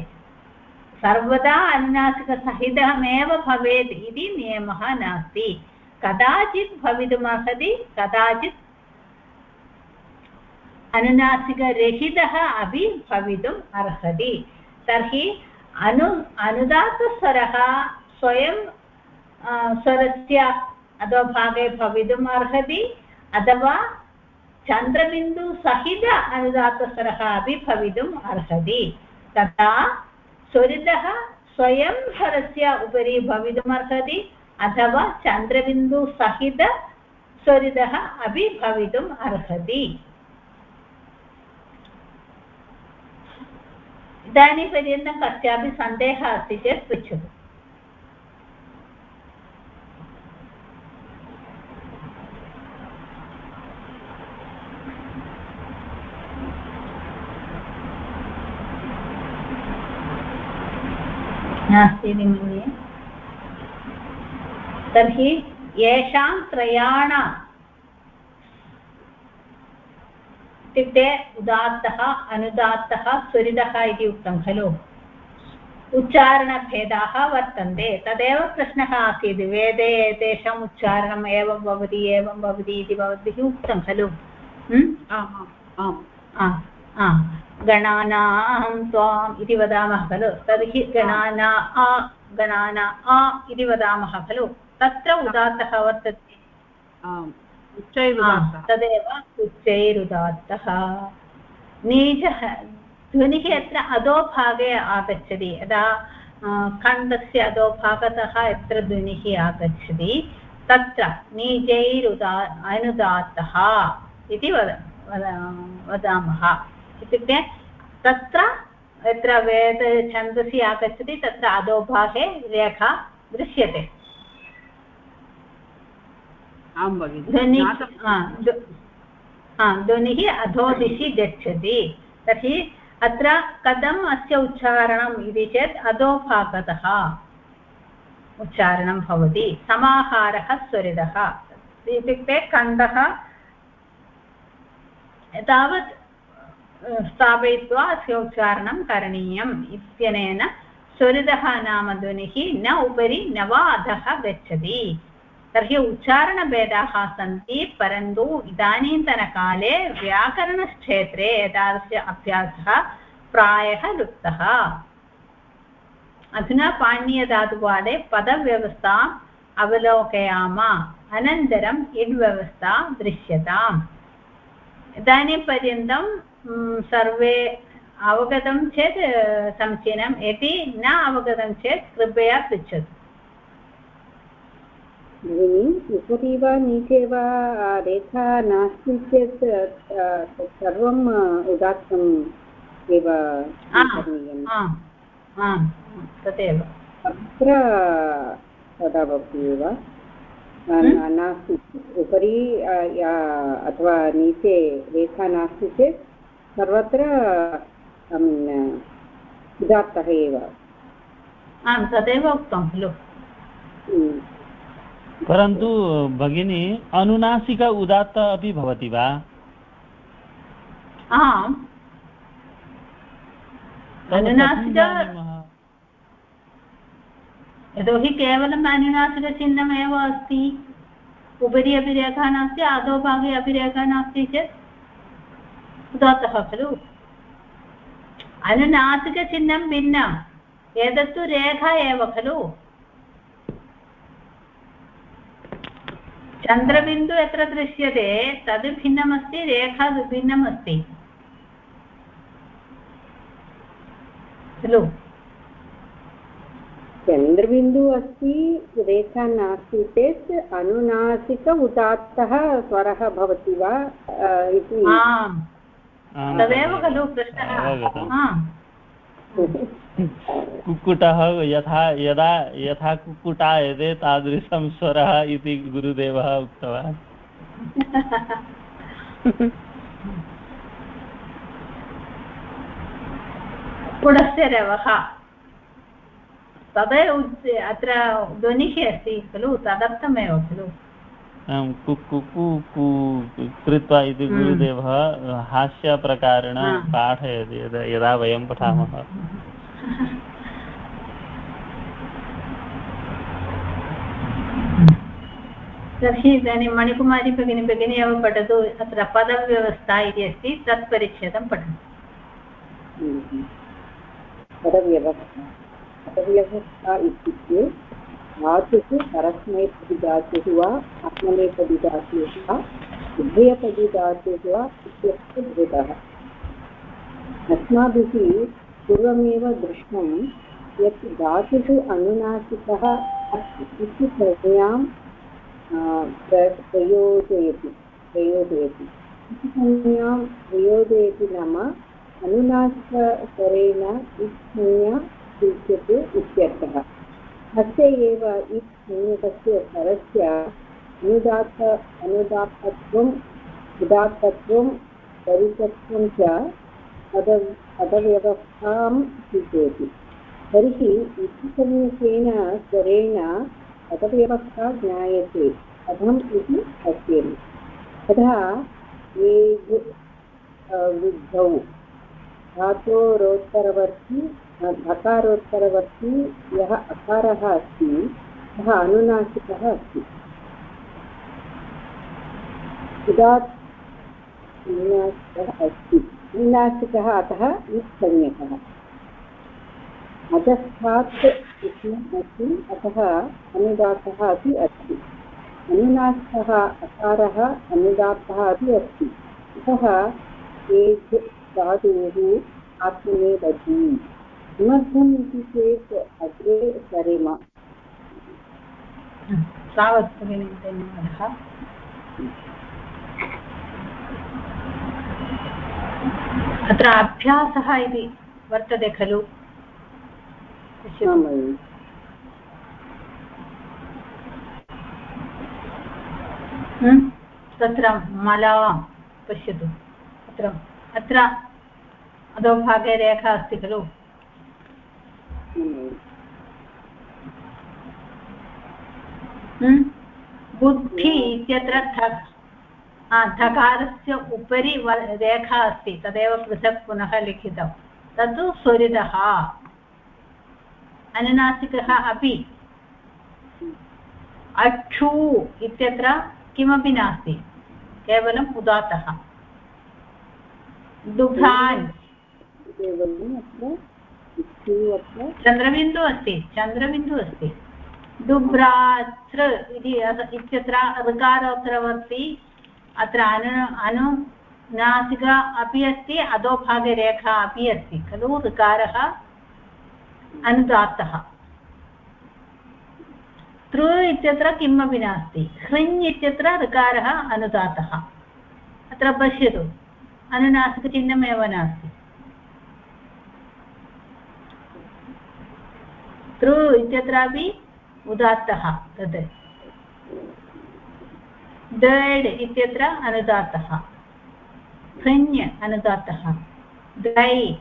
सर्वदा अनुनासिकसहितमेव भवेत् इति नियमः नास्ति। कदाचित् भवितुमर्हति, कदाचित् अनुनासिकरहितः अपि भवितुम् अर्हति तर्हि अनु अनुदात्तस्वरः स्वयं स्वरस्य अधोभागे भवितुम् अर्हति, अथवा चन्द्रबिन्दुसहित अनुदात्तस्वरः अपि भवितुम् अर्हति। तथा स्वरितः स्वयं स्वरस्य उपरि भवितुमर्हति अथवा चन्द्रबिन्दुसहित स्वरितः अपि भवितुम् अर्हति। इदानीं पर्यन्तं कस्यापि सन्देहः अस्ति चेत् पृच्छतु नास्ति मन्ये तर्हि येषां त्रयाणां इत्युक्ते उदात्तः अनुदात्तः स्वरितः इति उक्तं खलु उच्चारणभेदाः वर्तन्ते तदेव प्रश्नः आसीत् वेदे एतेषाम् उच्चारणम् एवं भवति एवं भवति इति भवद्भिः उक्तं खलु गणानां त्वाम् इति वदामः खलु तर्हि गणाना आ गणाना आ इति वदामः खलु तत्र उदात्तः वर्तते तदेव उच्चैरुदात्तः। नीचः, ध्वनिः अत्र अधोभागे आगच्छति, यदा कण्ठस्य अधोभागतः यत्र ध्वनिः आगच्छति, तत्र नीचैरुदा, अनुदात्तः इति वद वदामः। इत्युक्ते तत्र यत्र वेद छन्दसि आगच्छति, तत्र अधोभागे रेखा दृश्यते। ध्वनिः ध्वनिः अधोदिशि गच्छति। तर्हि अत्र कथम् अस्य उच्चारणम् इति चेत् अधोभागतः उच्चारणं भवति। समाहारः स्वरितः। इत्युक्ते कण्ठः तावत् स्थापयित्वा अस्य उच्चारणं करणीयम्। इत्यनेन स्वरितः नाम ध्वनिः न उपरि न वा अधः गच्छति। तर्हि उच्चारणभेदाः सन्ति, परन्तु इदानीन्तनकाले व्याकरणक्षेत्रे एतादृश अभ्यासः प्रायः लुप्तः। अधुना पाणिनीयधातुपादे पदव्यवस्थाम् अवलोकयाम अनन्तरम् इड्व्यवस्था दृश्यताम्। इदानीं पर्यन्तं सर्वे अवगतं चेत् समीचीनं यदि न अवगतं चेत्, कृपया पृच्छतु। भगिनि उपरि वा नीचे वा रेखा नास्ति चेत् सर्वम् उदात्तम् एव तदेव। अत्र तथा भवति एव नास्ति उपरि अथवा नीचे रेखा नास्ति चेत् सर्वत्र उदात्तः एव। आं तदेव उक्तं खलु। परन्तु भगिनी अनुनासिक उदात्त अपि भवति वा? आम्। अनुनासिक यतोहि केवलम् अनुनासिकचिह्नमेव अस्ति। उपरि अपि रेखा नास्ति अधोभागे अपि रेखा नास्ति चेत् उदात्तः खलु। अनुनासिकचिह्नं भिन्नम्। एतत्तु रेखा एव खलु। चन्द्रबिन्दु यत्र दृश्यते तद् भिन्नमस्ति रेखा भिन्नम् अस्ति खलु? चन्द्रबिन्दु अस्ति रेखा नास्ति चेत् अनुनासिक उदात्तः स्वरः भवति वा? इति तदेव खलु प्रश्नः। कुक्कुटः यथा यदा यथा कुक्कुटायते तादृशं स्वरः इति गुरुदेवः उक्तवान्। कुडस्य रवः। तदेव अत्र ध्वनिः अस्ति खलु, तदर्थमेव खलु। कृत्वा इति गुरुदेवः हास्यप्रकारेण पाठयति यदा वयं पठामः। तर्हि इदानीं मणिकुमारी भगिनी भगिनी एव पठतु अत्र पदव्यवस्था इति अस्ति तत् परिच्छेदं पठतु पदव्यवस्था। पदव्यवस्था इत्युक्ते धातुः परस्मैपदिधातुः वा आत्मनेपदिधातुः वा उभयपदिधातुः वा इत्यस्य भेदः अस्माभिः पूर्वमेव दृष्टं यत् धातुः अनुनासिकः अस्ति इति प्रयोजयति प्रयोजयति। इति संज्ञां प्रयोजयति नाम सूच्यते इत्यर्थः। अस्य एव इत् स्वरस्य अनुदात्त अनुदात्तत्वम् उदात्तत्वं परितत्वं च पद पदव्यवस्थां सूचयति। तर्हि स्वरेण पदव्यवस्था ज्ञायते। कथम् इति पश्येम तथा ये वृद्धौ। धातोरोत्तरवर्ती अकारोत्तरवर्ती यः अकारः अस्ति, सः अनुनासिकः अस्ति। उदात् अस्ति। अनुनासिकः अतः निःसंज्ञकः अधस्थात् अस्ति, अतः अनुदातः अपि अस्ति। अनुनासिकः अकारः अनुदात्तः अपि अस्ति। अतः एज् धातुः किमर्थम् इति चेत् अग्रे सरेम। तावत् धन्यवादः अत्र अभ्यासः इति वर्तते खलु? तत्र मला पश्यतु। अत्र अत्र अधोभागे रेखा अस्ति खलु? बुद्धि इत्यत्र ठ हा, ठकारस्य उपरि रेखा अस्ति तदेव पृथक् पुनः लिखितं। तत्तु स्वरितः। अनुनासिकः अपि। अक्षु इत्यत्र किमपि नास्ति केवलम् उदात्तः। चन्द्रबिन्दु अस्ति चन्द्रबिन्दु अस्ति। दुभ्रातृ इति इत्यत्र ऋकारोत्तरवर्ति अत्र अनु, अनुनासिका अपि अस्ति अधोभागे रेखा अपि अस्ति। खलु ऋकारः अनुदात्तः तृ इत्यत्र किमपि नास्ति। हृञ् इत्यत्र ऋकारः अनुदातः। अत्र पश्यतु। अनुनासिकचिह्नमेव नास्ति। तृ इत्यत्रापि उदात्तः तत् डेड् इत्यत्र अनुदात्तः। हृञ् अनुदात्तः। दै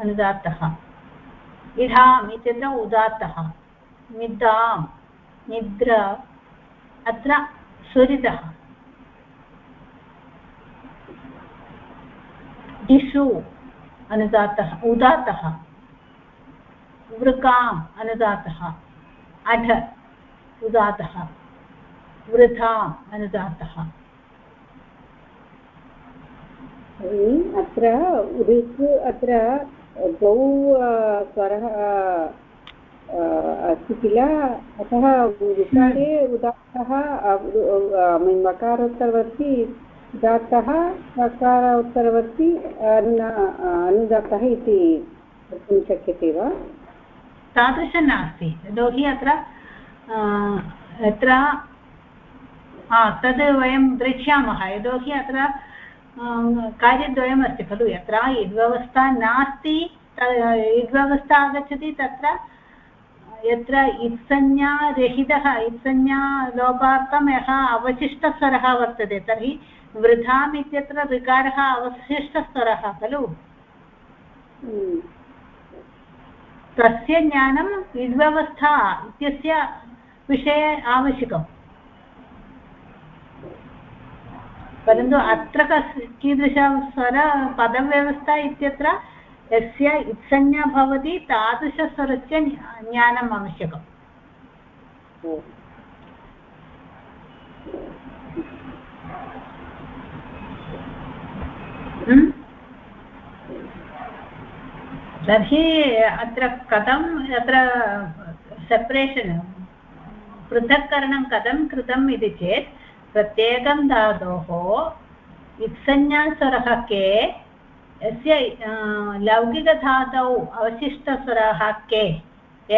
अनुदात्तः। इढाम् इत्यत्र उदात्तः। निद्रां निद्र अत्र स्वरितः दिशु अनुदात्तः, उदात्तः। वृकाम् अनुदात्तः अढ उदात्तः वृथाम् अनुदात्तः भगिनि, अत्र ऋक् अत्र द्वौ स्वरः अस्ति किल? अतः ऋकारे उदात्तः मीन् वकारोत्तरवर्ती उदात्तः वकारोत्तरवर्ती अनुना अनुदात्तः इति वक्तुं शक्यते वा? तादृशं नास्ति यतोहि अत्र हा तद् वयं द्रक्ष्यामः यतोहि अत्र कार्यद्वयमस्ति खलु। यत्र यद्व्यवस्था नास्ति यद्व्यवस्था आगच्छति, तत्र, यत्र इत्संज्ञारहितः, इत्संज्ञालोपार्थं यः अवशिष्टस्वरः वर्तते, तर्हि वृथाम् इत्यत्र ऋकारः अवशिष्टस्वरः खलु। हम्म। तस्य ज्ञानं विद्व्यवस्था इत्यस्य विषये आवश्यकम् परन्तु अत्र कस्, कीदृश स्वर, पदव्यवस्था इत्यत्र यस्य इत्संज्ञा भवति, तादृशस्वरस्य ज्ञानम् आवश्यकम् ओ। तर्हि अत्र कथम् अत्र सेपरेशन् पृथक्करणं कथं कृतम् इति चेत्, प्रत्येकं धातोः इत्संज्ञास्वरः के, यस्य लौकिकधातौ अवशिष्टस्वरः के,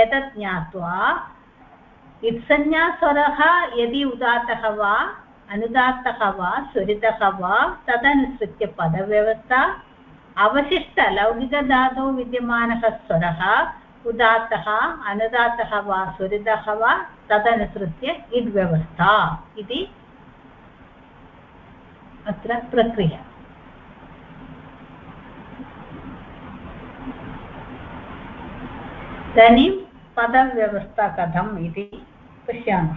एतत् ज्ञात्वा इत्संज्ञास्वरः यदि उदात्तः वा, अनुदात्तः वा स्वरितः वा, तदनुसृत्य पदव्यवस्था अवशिष्टलौकिकधातौ विद्यमानः स्वरः उदात्तः, अनुदात्तः वा स्वरितः वा, तदनुसृत्य इड्व्यवस्था इति अत्र प्रक्रिया। इदानीं पदव्यवस्था कथम् इति पश्यामः।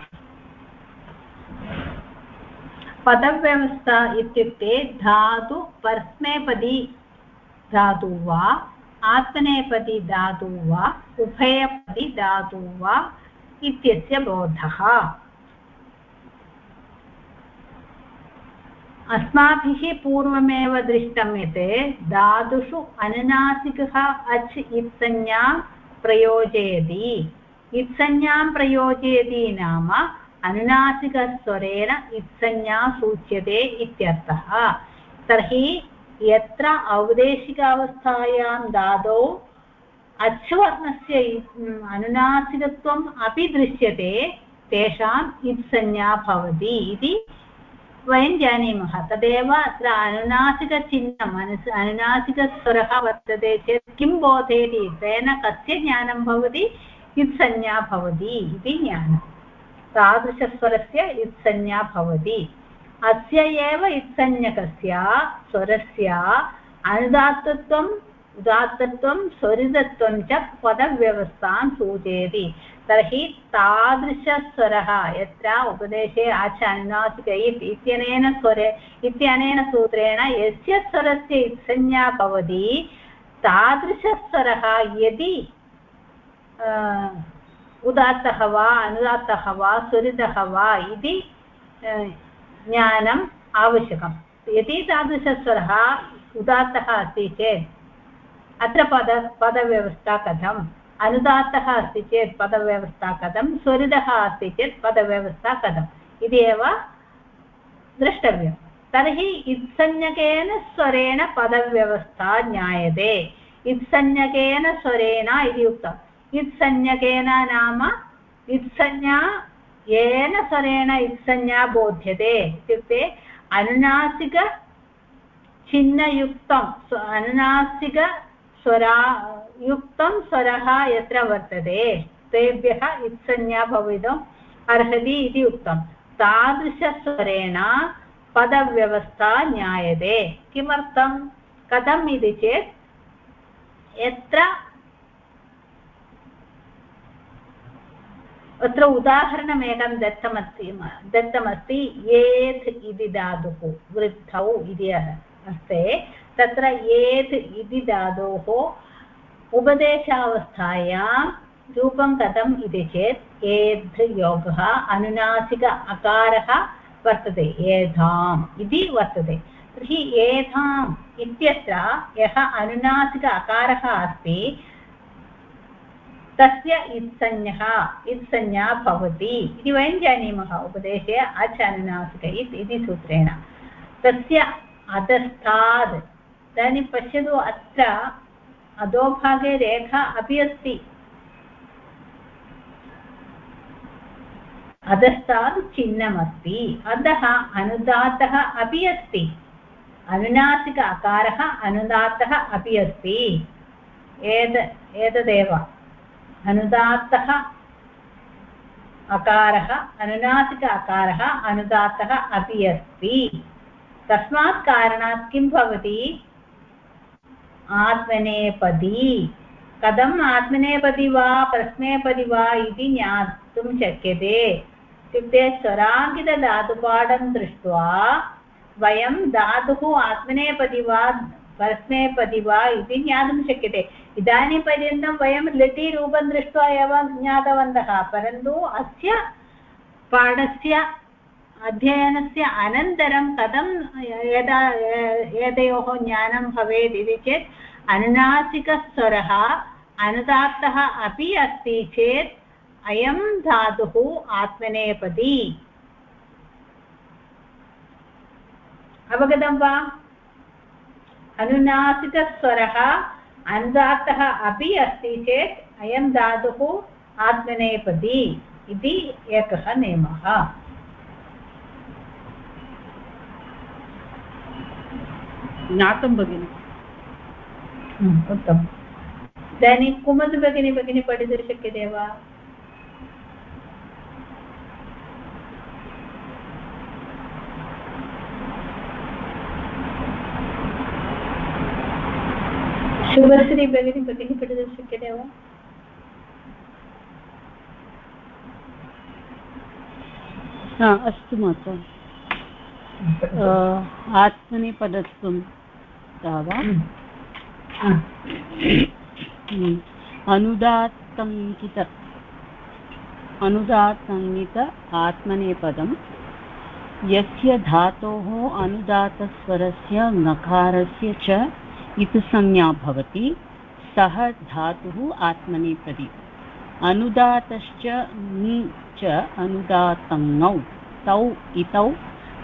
पदव्यवस्था इत्युक्ते धातु परस्मैपदी धातु वा आत्मनेपदी धातु वा उभयपदी धातु वा इत्यस्य बोधः। अस्माभिः पूर्वमेव दृष्टं यत् धातुषु अनुनासिकः अच् इत्संज्ञा प्रयोजयति। इत्संज्ञां प्रयोजयति नाम अनुनासिकस्वरेण इत्संज्ञा सूच्यते इत्यर्थः। तर्हि यत्र औदेशिकावस्थायां धातौ अच्वर्णस्य अनुनासिकत्वम् अपि दृश्यते, तेषाम् इत्संज्ञा भवति इति वयं जानीमः। तदेव अत्र अनुनासिकचिह्नम् अनु अनुनासिकस्वरः वर्तते चेत् किं बोधयति? तेन कस्य ज्ञानं भवति? इत्संज्ञा भवति इति ज्ञानं। तादृशस्वरस्य इत्संज्ञा भवति। अस्य एव इत्संज्ञकस्य, स्वरस्य, अनुदात्तत्वम् उदात्तत्वं स्वरितत्वं च पदव्यवस्थां सूचयति। तर्हि तादृशस्वरः यत्र उपदेशे आचानुनासिक इत् इत्यनेन स्वरे, इत्यनेन सूत्रेण यस्य स्वरस्य इत्संज्ञा भवति, तादृशस्वरः यदि उदात्तः वा, अनुदात्तः वा, स्वरितः वा इति ज्ञानम् आवश्यकं यदि तादृशस्वरः उदात्तः अस्ति चेत्, अत्र पद, पदव्यवस्था कथम्? अनुदात्तः अस्ति चेत् पदव्यवस्था कथं स्वरितः अस्ति चेत् पदव्यवस्था कथम्? इति एव द्रष्टव्यं तर्हि इत्संज्ञकेन स्वरेण पदव्यवस्था ज्ञायते। इत्संज्ञकेन स्वरेण इति उक्तम्। इत्संज्ञकेन नाम इत्संज्ञा येन स्वरेण इत्संज्ञा बोध्यते इत्युक्ते अनुनासिक चिह्नयुक्तम् अनुनासिक युक्तं स्वरः यत्र वर्तते, तेभ्यः इत्संज्ञा भवितुम् अर्हति इति उक्तं। तादृशस्वरेण पदव्यवस्था ज्ञायते। किमर्थं? कथम् इति चेत्, यत्र अत्र उदाहरणमेकं दत्तमस्ति दत्तमस्ति, येत् इति धातुः, वृद्धौ इति अस्ति। तत्र येत् इति धातोः उपदेशावस्थायां रूपं कथम् इति चेत् एध् योगः अनुनासिक अकारः वर्तते एधाम् इति वर्तते। तर्हि एधाम् इत्यत्र यः अनुनासिक अकारः अस्ति तस्य इत्संज्ञः इत्संज्ञा भवति इति वयं जानीमः उपदेशे अच् अनुनासिक इत् इति सूत्रेण तस्य अधस्तात् इदानीं पश्यतु अत्र अधोभागे रेखा अपि अस्ति अधस्तात् चिह्नमस्ति अतः अनुदातः अपि अस्ति अनुनासिक अकारः अनुदात्तः अपि अस्ति एत एतदेव अनुदात्तः अकारः, अनुनासिक अकारः अनुदात्तः अपि अस्ति। तस्मात् कारणात् किं भवति? आत्मनेपदी। कथम् आत्मनेपदी वा, प्रश्नेपदी वा इति ज्ञातुं शक्यते। इत्युक्ते स्वराङ्कितधातुपाठं दृष्ट्वा वयं धातुः आत्मनेपदी वा परस्मैपदी वा इति ज्ञातुं शक्यते। इदानीं पर्यन्तं वयं लिटि रूपं दृष्ट्वा एव ज्ञातवन्तः, परन्तु अस्य पाठस्य अध्ययनस्य अनन्तरं कथं यदा एतयोः ज्ञानं भवेत् इति चेत् अनुनासिकस्वरः अनुदात्तः अपि अस्ति चेत् अयं धातुः आत्मनेपदी। अवगतं वा? अनुनासिकस्वरः अनुदात्तः अपि अस्ति चेत् अयं धातुः आत्मनेपदी इति एकः नियमः। ज्ञातं भगिनि। उत्तमम्। इदानीं कुमद् भगिनी भगिनी पठितुं शक्यते वा? वा। हा अस्तु माता। आत्मनेपदत्वं वा अनुदात्तङ्कित अनुदात्तङ्गित आत्मनेपदं यस्य धातोः अनुदातस्वरस्य नकारस्य च इतुसंज्ञा भवति। सः धातुः आत्मनेपदी अनुदातश्च च अनुदातङ्गौ तौ इतौ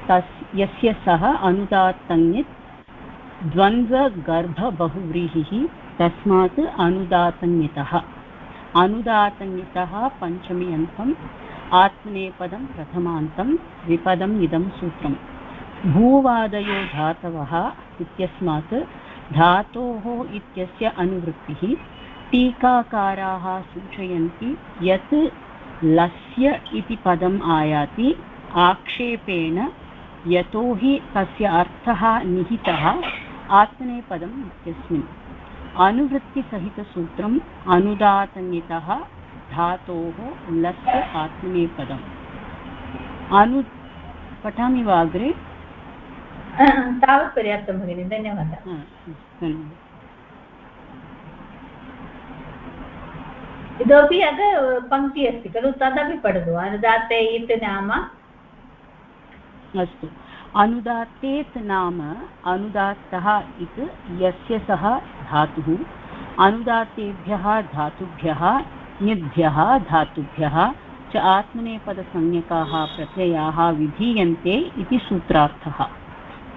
तस् यस्य सः अनुदात्तङ्गित् द्वन्द्वगर्भबहुव्रीहिः तस्मात् अनुदातङ्गितः अनुदातङ्गितः पञ्चमी अन्तम् आत्मनेपदं प्रथमान्तं, द्विपदम् इदं सूत्रम्। भूवादयो धातवः इत्यस्मात् धातोः इत्यस्य अनुवृत्तिः टीकाकाराः सूचयन्ति यत् लस्य इति पदम् आयाति, आक्षेपेण यतो हि तस्य अर्थः निहितः, आत्मनेपदम् इत्यस्मिन्। अनुवृत्तिसहितसूत्रम् अनुदातनितः धातोः लस्य आत्मनेपदम्। अनु पठामि वा अग्रे? तावत् पर्याप्तं भगिनि धन्यवादः इतोपि अग पङ्क्ति अस्ति खलु तदपि पठतु अनुदात्ते इति नाम अस्तु अनुदात्तेत् नाम अनुदात्तः इति यस्य सः धातुः अनुदात्तेभ्यः धातुभ्यः निभ्यः धातुभ्यः च आत्मनेपदसंज्ञकाः प्रत्ययाः विधीयन्ते इति सूत्रार्थः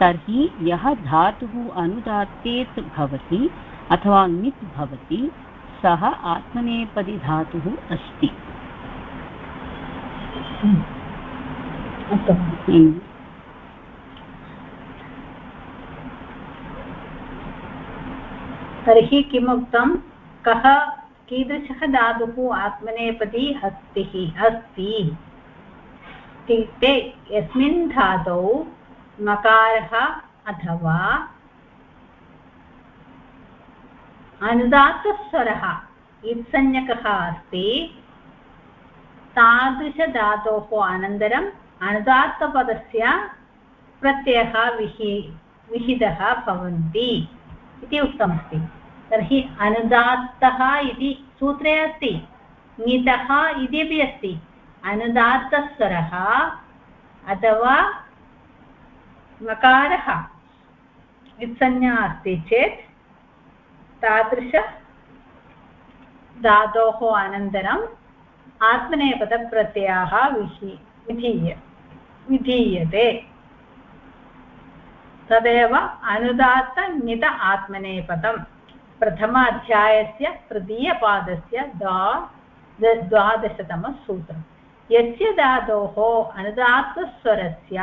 तर्हि यः धातुः अनुदात्तेत् भवति अथवा ङित् भवति सः आत्मनेपदी धातुः अस्ति। तर्हि किमुक्तं? कः कीदृशः धातुः आत्मनेपदी अस्ति अस्ति इत्युक्ते यस्मिन् धातौ मकारः अथवा अनुदात्तस्वरः। इत्संज्ञकः अस्ति। तादृशधातोः अनन्तरम् अनुदात्तपदस्य प्रत्ययः विहि, विहितः भवन्ति इति उक्तमस्ति। तर्हि अनुदात्तः इति सूत्रे अस्ति ङितः इत्यपि अस्ति। अनुदात्तस्वरः अथवा मकारः इत्संज्ञा अस्ति चेत् तादृश धातोः अनन्तरम् आत्मनेपदप्रत्ययाः विधीय, विधीयते। तदेव अनुदात्तनित आत्मनेपदं प्रथम अध्यायस्य तृतीयपादस्य द्वा द्वादशतमसूत्रं यस्य धातोः अनुदात्तस्वरस्य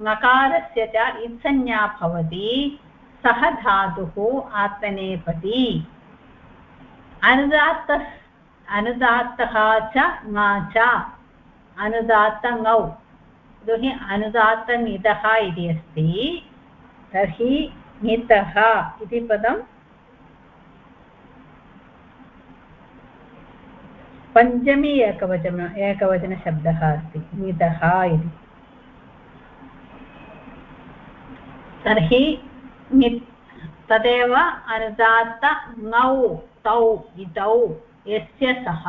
नकारस्य च इत्संज्ञा भवति। सः धातुः आत्मनेपदी अनुदात्त अनुदात्तः च ङा च। अनुदात्तङौ यतोहि अनुदात्तनितः इति अस्ति। तर्हि नितः इति पदं पञ्चमी एकवचन, एकवचनशब्दः अस्ति। नितः इति। तर्हि तदेव अनुदात्त ङौ तौ इतौ यस्य सः।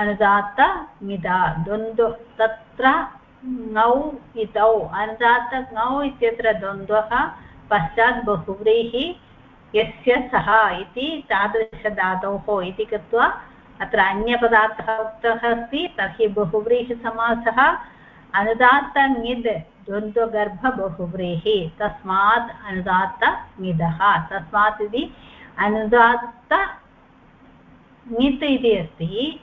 अनुदात्त मिदा, द्वन्द्व, तत्र ङौ इतौ अनुदात्त ङौ इत्यत्र द्वन्द्वः पश्चात् बहुव्रीः यस्य सः इति तादृशधातोः इति कृत्वा अत्र अन्यपदार्थः उक्तः अस्ति, तर्हि बहुव्रीहिसमासः। अनुदात्त ङिद् द्वन्द्वगर्भबहुव्रीः तस्मात् अनुदात्त ङिदः तस्मात् इति अनुदात्त ङित् इति अस्ति।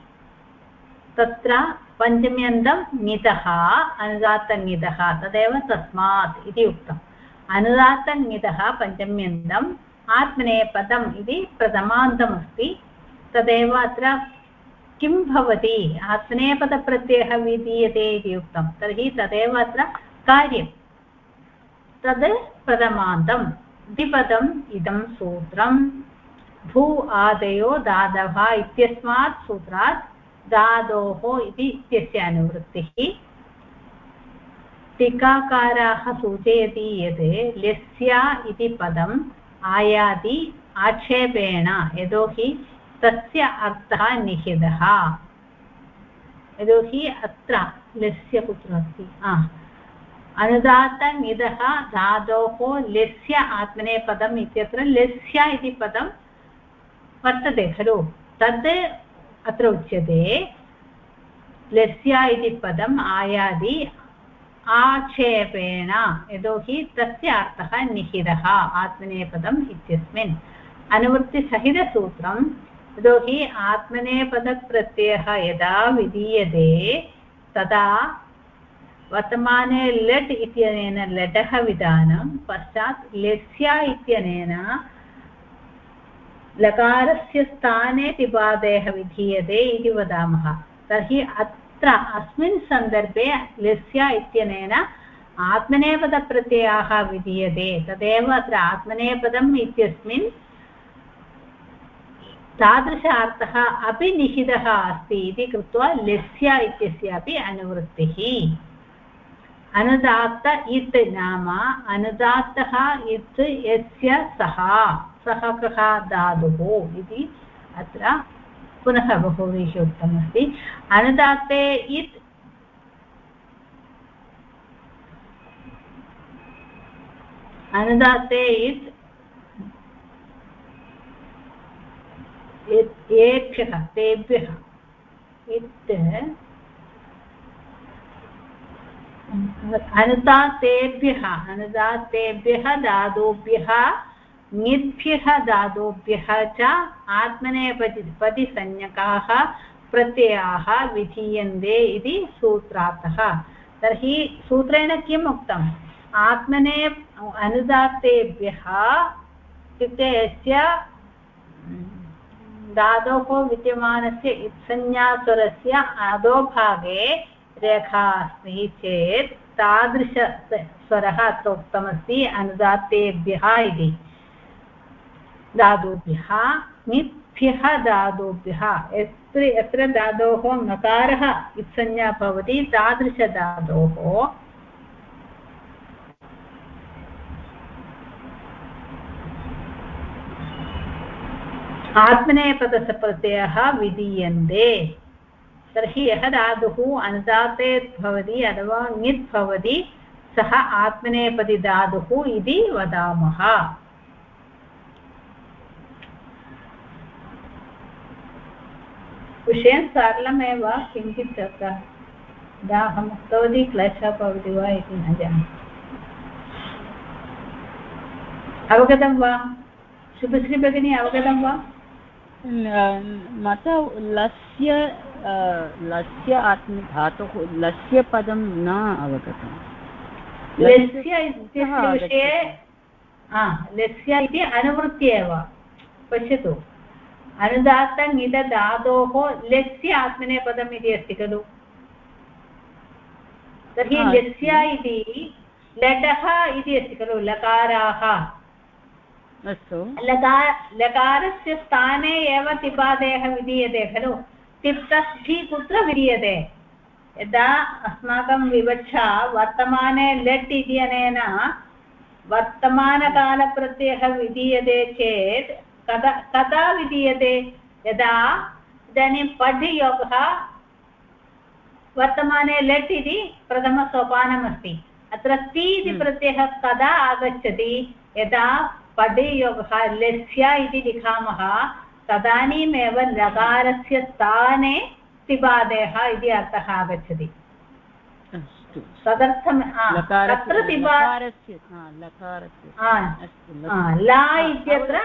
तत्र पञ्चम्यन्तं ङितः अनुदात्तङितः तदेव तस्मात् इति उक्तम्। अनुदात्तङितः पञ्चम्यन्तम् आत्मनेपदम् इति प्रथमान्तमस्ति। तदेव अत्र किं भवति? आत्मनेपदप्रत्ययः विधीयते इति उक्तं। तर्हि तदेव अत्र कार्यं तद् प्रथमान्तं द्विपदम् इदं सूत्रं भू आदयो दादवः इत्यस्मात् सूत्रात् धातोः इति इत्यस्य अनुवृत्तिः टीकाकाराः सूचयति यत् लस्या इति पदम् आयाति आक्षेपेण यतोहि तस्य अर्थः निहितः यतोहि अत्र लस्य कुत्र अस्ति अनुदात्तनिदः धातोः लस्य आत्मनेपदम् इत्यत्र लस्य इति पदं वर्तते, खलु? तद् अत्र उच्यते। लस्य इति पदम् आयाति आक्षेपेण, यतोहि तस्य अर्थः निहितः आत्मनेपदम् इत्यस्मिन्। अनुवृत्तिसहितसूत्रं, यतोहि आत्मनेपदप्रत्ययः यदा विधीयते, तदा वर्तमाने लट् इत्यनेन लटः विधानं, पश्चात् लस्य इत्यनेन लकारस्य स्थाने तिपादेः विधीयते इति वदामः। तर्हि अत्र अस्मिन् सन्दर्भे लस्य इत्यनेन आत्मनेपदप्रत्ययाः विधीयते। तदेव अत्र आत्मनेपदम् इत्यस्मिन् तादृश अर्थः अपि निहितः अस्ति इति कृत्वा लस्य इत्यस्यापि अनुवृत्तिः। अनुदात्त इत् नाम अनुदात्तः इत् यस्य सः सः कः धातुः इति अत्र पुनः बहुव्रीहि उक्तमस्ति। अनुदात्ते इत् अनुदात्ते इत् येभ्यः तेभ्यः इत् अनुदात्तेभ्यः अनुदात्तेभ्यः धातुभ्यः ङिद्भ्यः धातुभ्यः च आत्मनेपति पतिसंज्ञकाः प्रत्ययाः विधीयन्ते इति तर्हि सूत्रेण किम् उक्तम्? आत्मने अनुदात्तेभ्यः इत्युक्ते यस्य धातोः विद्यमानस्य इत्संज्ञास्वरस्य अधोभागे रेखा अस्ति चेत् तादृश स्वरः अत्र उक्तमस्ति अनुदात्तेभ्यः इति। धातुभ्यः निभ्यः धातुभ्यः यत्र यत्र धातोः नकारः इत्संज्ञा भवति तादृशधातोः आत्मनेपदस्य प्रत्ययः विधीयन्ते। तर्हि यः धातुः अनुदाते भवति अथवा ङित् भवति सः आत्मनेपदी धातुः इति वदामः। विषयं सरलमेव, किञ्चित् तत्र यदा उक्तवती क्लेशः भवति वा इति न जानामि। अवगतं वा? शुभश्री भगिनी, अवगतं वा? माता, लस्य लस्य आत्म धातुः लस्य पदं न अवगतम् लस्य इत्यस्य विषये लस्य इति अनुवृत्ति एव। पश्यतु। अनुदात्तनिदधातोः लस्य आत्मनेपदम् इति अस्ति खलु। तर्हि लस्य इति लटः इति अस्ति खलु लकाराः। अस्तु। लकार लकारस्य स्थाने एव तिपादेः विधीयते खलु। तिप्तस्थि कुत्र विधीयते यदा अस्माकं विवक्षा वर्तमाने लट् इत्यनेन वर्तमानकालप्रत्ययः विधीयते चेत् कदा कदा विधीयते? यदा इदानीं पठ् योगः वर्तमाने लट् इति प्रथमसोपानमस्ति। अत्र ति इति हम्म। प्रत्ययः कदा आगच्छति? यदा पदयोगः लस्य इति लिखामः तदानीमेव लकारस्य स्थाने तिबादयः इति अर्थः आगच्छति। तदर्थं तत्र तिबा ला इत्यत्र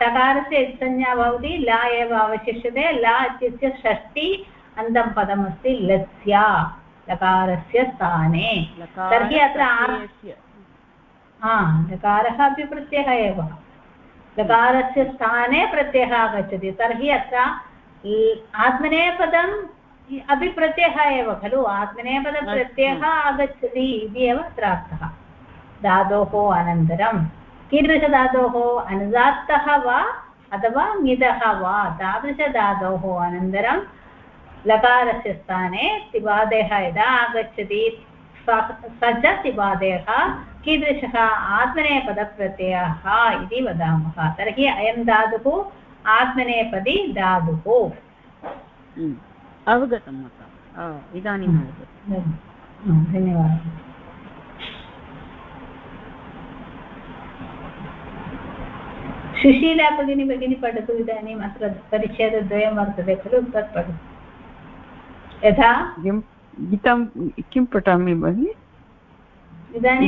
तकारस्य संज्ञा भवति ला एव अवशिष्यते ला इत्यस्य षष्टि अन्तं पदमस्ति लस्या लकारस्य स्थाने। तर्हि अत्र लकारः अपि प्रत्ययः एव। लकारस्य स्थाने प्रत्ययः आगच्छति। तर्हि अत्र आत्मनेपदम् अपि प्रत्ययः एव खलु। आत्मनेपदप्रत्ययः आगच्छति इति एव अत्र अर्थः। धातोः अनन्तरं कीदृशधातोः? अनुदात्तः वा अथवा ङितः वा? तादृशधातोः अनन्तरं लकारस्य स्थाने तिवादयः यदा आगच्छति स च तिवादयः कीदृशः आत्मनेपदप्रत्ययः इति वदामः। तर्हि अयं धातुः आत्मनेपदी धातुः। अवगतं माता इदानीम् धन्यवादः। सुशीला भगिनी भगिनी पठतु इदानीम् अत्र परिच्छेदद्वयं वर्तते खलु? तत् पठतु। यथा? गीतां किं पठामि भगिनि?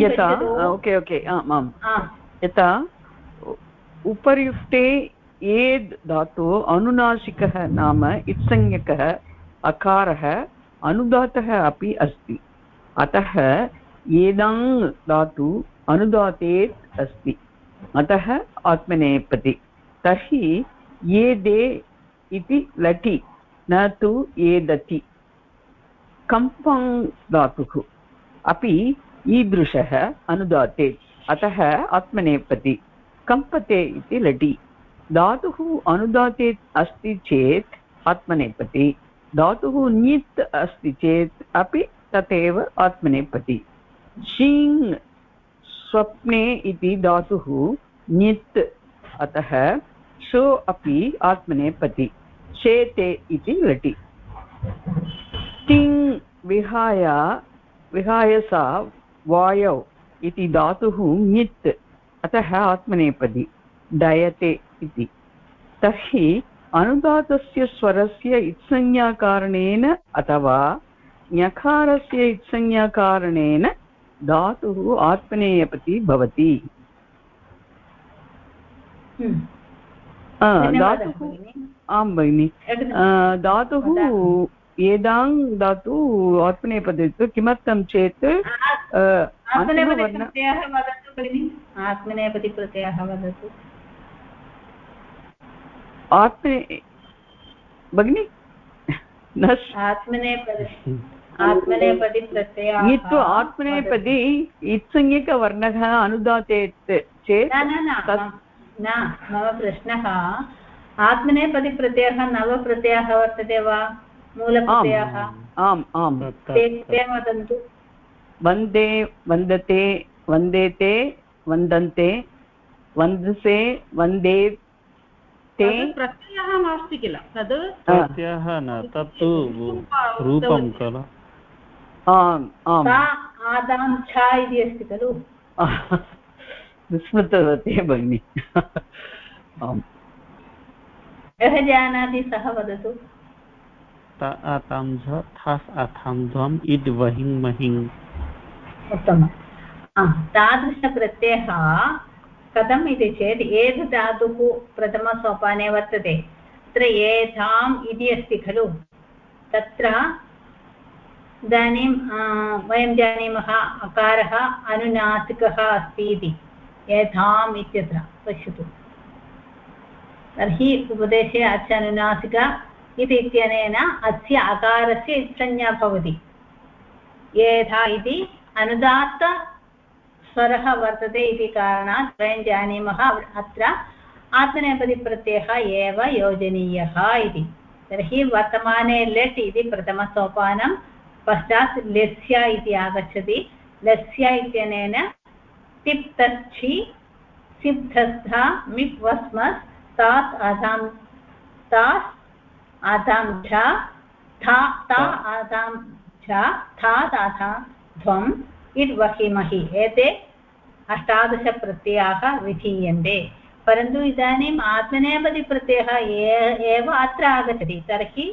यथा? ओके ओके आम् आम्। यथा उपर्युक्ते एद् धातु अनुनासिकः नाम इत्संज्ञकः अकारः अनुदातः अपि अस्ति। अतः एदाङ् धातु अनुदातेत् अस्ति। अतः आत्मनेपति। तर्हि एदे इति लटि न तु एदति कम्पङ् धातुः अपि ईदृशः अनुदाते, अतः आत्मनेपति। कम्पते इति लटि। धातुः अनुदाते अस्ति चेत् आत्मनेपति। धातुः ञित् अस्ति चेत् अपि तथैव आत्मनेपति। शीङ् स्वप्ने इति धातुः ञित् अतः शो अपि आत्मनेपति। शेते इति लटि। तिङ् विहाय विहाय सा वायौ इति धातुः ञित् अतः आत्मनेपदी डयते इति तर्हि अनुदातस्य स्वरस्य इत्संज्ञाकारणेन अथवा ञकारस्य इत्संज्ञाकारणेन धातुः आत्मनेयपति भवति हम्म। आ, धन्यवादः धातुः भगिनि आं भगिनि अग्रे। आ, धातुः एदाङ् धातु आत्मनेपदे किमर्थं चेत् आत्मनेपदिप्रत्ययः वदतु आत्मने भगिनि? श- आत्मनेपदि इत्संज्ञकवर्णः अनुदातेत् चेत् न मम प्रश्नः आत्मनेपदिप्रत्ययः नवप्रत्ययः वर्तते वा? मूलप्रत्ययः आम् आम् ते ते वदन्तु। वंदे वन्दते वन्देते वन्दन्ते वन्दसे वंदे ते। प्रत्ययः नास्ति किल? तद् प्रत्ययः न तत्तु रूपं खलु। आम् आम्। आदां छ इति अस्ति खलु। विस्मृतवती भगिनि। आम्। यः जानाति सः वदतु। ता आतां झ थास् आथां ध्वम् इड् वहिङ् महिङ् उत्तमम्। आ, तादृशप्रत्ययः कथम् इति चेत् एध धातुः प्रथमसोपाने वर्तते। तत्र एधाम् इति अस्ति खलु। तत्र इदानीं वयं जानीमः अकारः अनुनासिकः अस्ति इति। एधाम् इत्यत्र पश्यतु। तर्हि उपदेशे अस्य अनुनासिक इति इत्यनेन अस्य अकारस्य इत्संज्ञा भवति। एधा इति अनुदात्त स्वरः वर्तते इति कारणात् वयं जानीमः अत्र आत्मनेपदिप्रत्ययः एव योजनीयः इति। तर्हि वर्तमाने लेट् इति प्रथमसोपानं, पश्चात् लस्य इति आगच्छति। लस्य इत्यनेन तिप् तच्छि मिप् वस्मस् तास् आधां तास् आधां च था ता आधां च थात् आधां ध्वम् इड् वहिमहि एते अष्टादशप्रत्ययाः विधीयन्ते। परन्तु इदानीम् आत्मनेपदिप्रत्ययः एव अत्र आगच्छति। तर्हि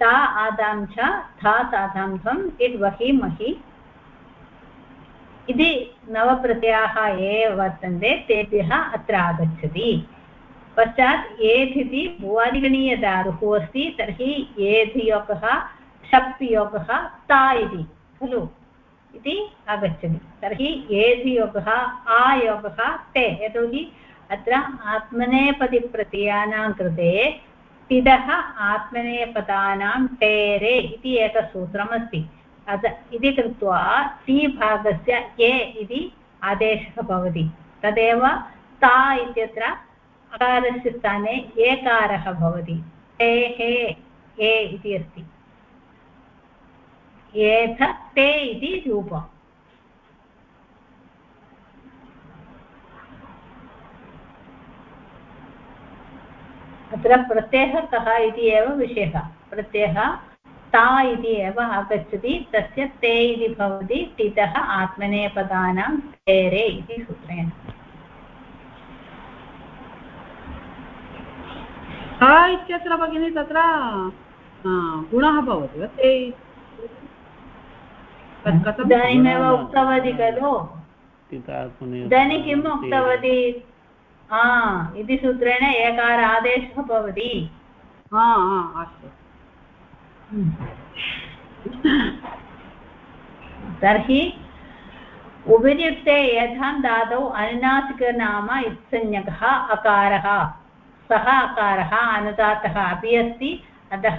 ता आदां च था ताधां ध्वम् इड् वहिमहि इति नवप्रत्ययाः ये वर्तन्ते तेभ्यः अत्र आगच्छति। पश्चात् एध् इति भुवादिगणीयधातुः अस्ति, तर्हि एध् योगः शप् ता इति, खलु? इति आगच्छति। तर्हि एध् योगः आयोगः, ते, यतोहि अत्र आत्मनेपदिप्रत्ययानां कृते तिदः आत्मनेपदानां टेरे इति एकसूत्रमस्ति अत इति कृत्वा टी भागस्य ए इति आदेशः भवति। तदेव ता इत्यत्र अकारस्य स्थाने एकारः भवति। हे हे, ए इति अस्ति। एथ, ते इति रूपम् अत्र प्रत्ययः कः इति एव विषयः प्रत्ययः ता इति एव आगच्छति। तस्य ते इति भवति। टितः आत्मनेपदानां तेरे इति सूत्रेण। सा इत्यत्र भगिनि तत्र. गुणः भवति वा ते इदानीमेव उक्तवती खलु इदानीं किम् उक्तवती हा इति सूत्रेण एकार आदेशः भवति. हा हा अस्तु. तर्हि उपयुक्ते यथा धातौ अनुनासिकनाम इत्संज्ञकः अकारः। सः अकारः अनुदातः अपि अस्ति। अतः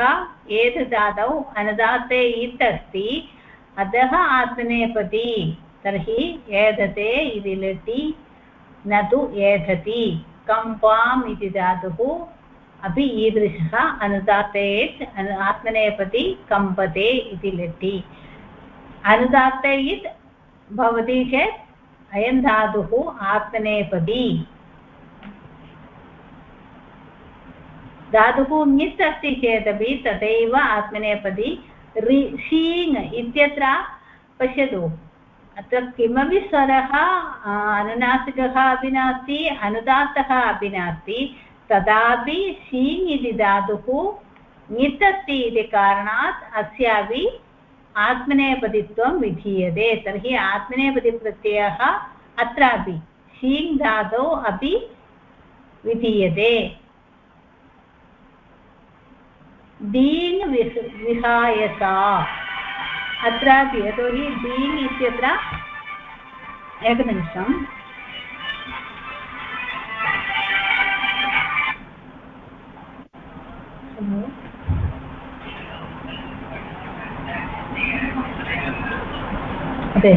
एतदादौ अनुदाते इत् अस्ति अतः आत्मनेपदी तर्हि एधते इति लटि, न तु एधति कम्पाम् इति धातुः अपि ईदृशः अनुदातेत् आत्मनेपदी कम्पते इति लटि। अनुदात्तयित् भवति चेत् अयं धातुः आत्मनेपदी धातुः ङित् अस्ति चेदपि तथैव आत्मनेपदी शीङ् इत्यत्र पश्यतु। अत्र किमपि स्वरः अनुनासिकः अपि नास्ति, अनुदात्तः अपि नास्ति तथापि शीङ् इति धातुः ङित् अस्ति इति कारणात् अस्यापि आत्मनेपदित्वं विधीयते। तर्हि आत्मनेपदिप्रत्ययः अत्रापि शीङ् धातौ अपि विधीयते। दीङ् विह विहायसा अत्रापि यतोहि दीङ् इत्यत्र एकनिमिषम्। अതെ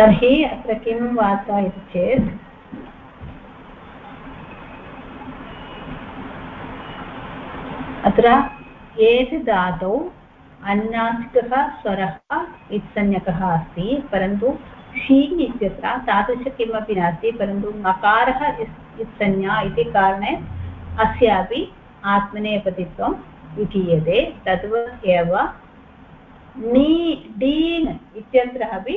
तर्हि अत्र किं वार्ता इति चेत् अत्र एत् धातौ अन्नासिकः स्वरः इत्संज्ञकः अस्ति, परन्तु शीङ् इत्यत्र तादृश किमपि नास्ति, परन्तु इति कारणे अस्यापि आत्मनेपतित्वं विधीयते तद्वत् एव नी, डीन् इत्यत्र अपि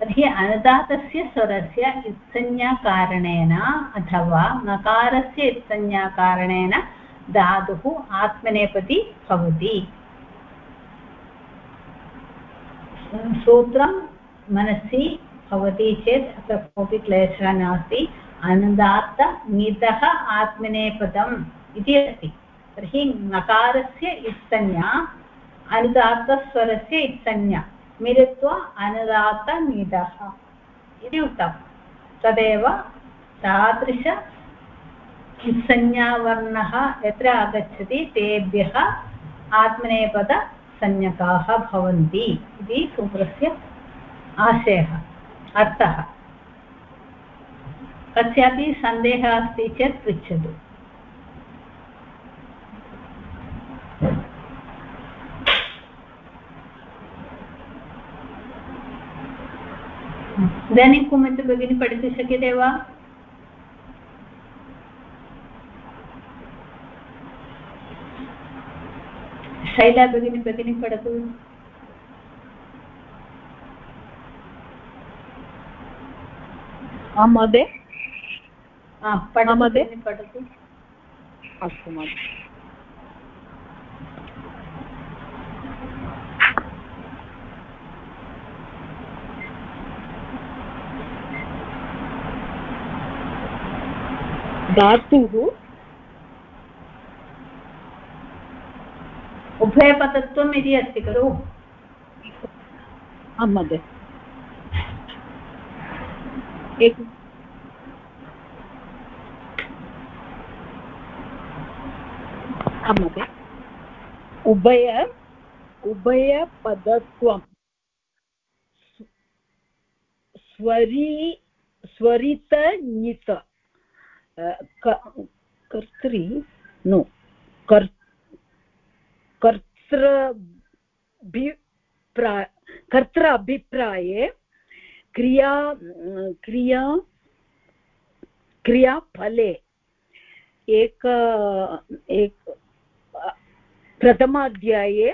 तर्हि अनुदातस्य स्वरस्य इत्संज्ञाकारणेन अथवा नकारस्य इत्संज्ञाकारणेन धातुः आत्मनेपदी भवति। सूत्रं मनसि भवति चेत् अत्र कोऽपि क्लेशः नास्ति। अनुदात्त मितः आत्मनेपदम् इति अस्ति। तर्हि नकारस्य इत्संज्ञा, अनुदात्तस्वरस्य इत्संज्ञा। मिलित्वा अनुदात्तनिदः इति उक्तं तदेव तादृश संज्ञावर्णः यत्र आगच्छति, तेभ्यः आत्मनेपदसंज्ञकाः भवन्ति इति सूत्रस्य आशयः। अर्थः। कस्यापि सन्देहः अस्ति चेत् पृच्छतु। इदानीं कुमन्ति भगिनी पठितुं शक्यते वा शैला भगिनी भगिनी पठतु आं महोदय पठतु अस्तु महोदय धातुः उभयपदत्वम् इति अस्ति खलु? आं महोदय। एक आं महोदय। उभय उभयपदत्वं। स्वरी स्वरितञित कर्तरि, नो कर् कर्तृभिप्रा कर्तृ अभिप्राये क्रिया क्रिया, क्रियाफले, एक एक, प्रथमाध्याये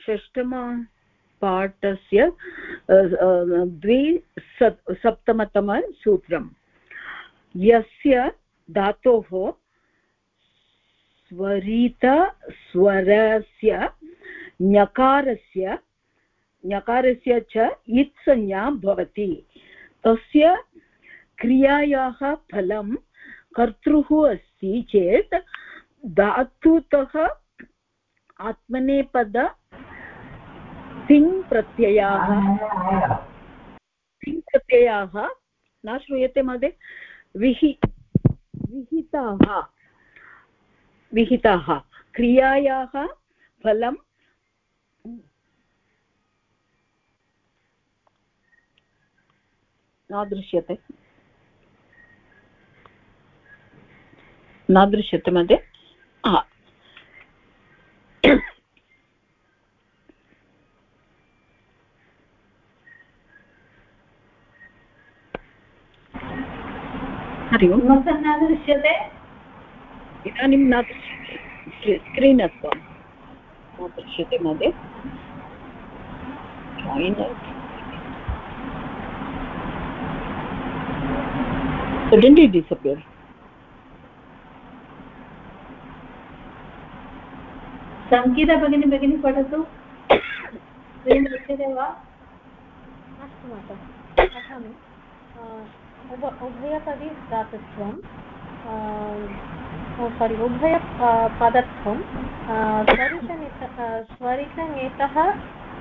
षष्टमपाठस्य द्विसप्तमतमसूत्रं यस्य धातोः स्वरितस्वरस्य ञकारस्य ञकारस्य च इत्संज्ञा भवति। तस्य क्रियायाः फलं कर्तृः अस्ति चेत् धातुतः आत्मनेपद तिङ् प्रत्ययाः तिङ् प्रत्ययाः न श्रूयते महोदय। विहि विहिताः। विहिताः। क्रियायाः फलं न दृश्यते। न दृश्यते मध्ये। हरि ओम्। किमर्थं न दृश्यते। इदानीं न स्क्रीन् अस्ति। न दृश्यते महोदय। Suddenly disappear? सङ्गीता भगिनी भगिनी पठतु स्क्रीन् दृश्यते वा अस्तु माता पठामि उभ उभयपदी धातुत्वं सारि उभय पदत्वं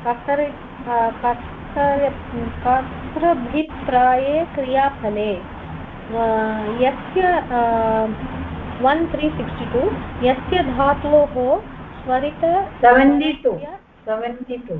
कर्तरि कर्तृभिप्राये क्रियाफले यस्य वन् त्री सिक्स्टि टु यस्य धातोः स्वरित सेवेण्टि टु सेवेण्टि टु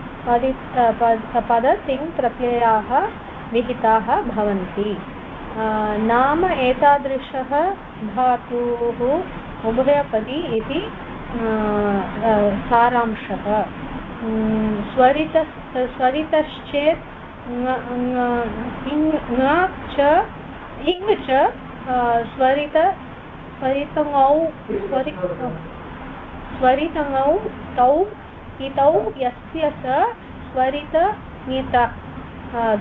पदि पदतिङ् प्रत्ययाः विहिताः भवन्ति। नाम एतादृशः धातुः उभयपदी इति सारांशः। स्वरित, स्वरितश्चेत् च, इङ् च स्वरित स्वरि तौ इतौ यस्य स स्वरितनित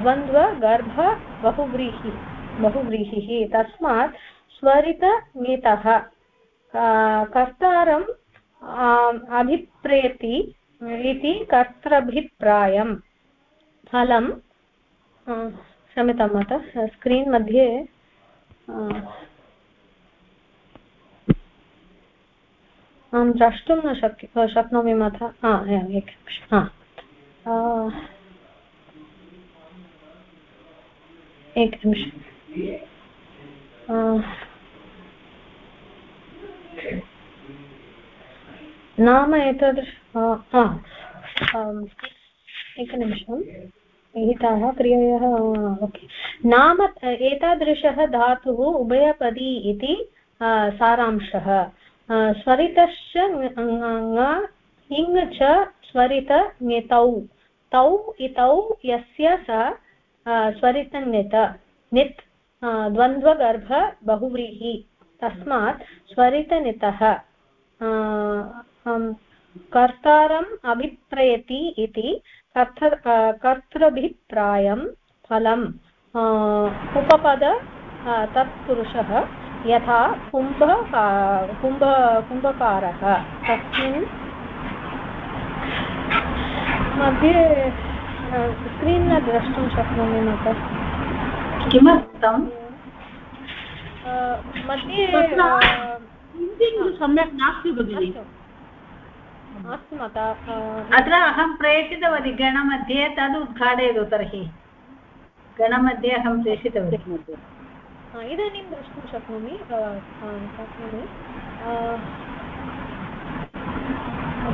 द्वन्द्वगर्भ बहुव्रीहि, बहुव्रीहिः, तस्मात् स्वरितनितः। कर्तारम् अभिप्रेति इति कर्तृभिप्रायम्। फलं क्षम्यतां माता, स्क्रीन् मध्ये अहं द्रष्टुं न शक्य शक्नोमि माता। हा एकनिमिषं हा। एकनिमिषम्। नाम एतादृश एकनिमिषम्। विहिताः क्रियायाः ओके। नाम, एतादृशः धातुः उभयपदी इति सारांशः। स्वरितश्च इङ् च स्वरित ङितौ तौ इतौ यस्य स स्वरितङित नित् द्वन्द्वगर्भ बहुव्रीहि तस्मात् स्वरितनितः कर्तारम् अभिप्रयति इति कर्तृभिप्रायं फलम् उपपद तत्पुरुषः यथा कुम्भ कुम्भ कुम्भकारः। तस्मिन् मध्ये स्क्रीन् न द्रष्टुं शक्नोमि माता किमर्थं मध्ये सम्यक् नास्ति भगिनि। अस्तु। माता अत्र अहं प्रेषितवती गणमध्ये तद् उद्घाटयतु तर्हि। गणमध्ये अहं प्रेषितवती। इदानीं द्रष्टुं शक्नोमि शक्नोमि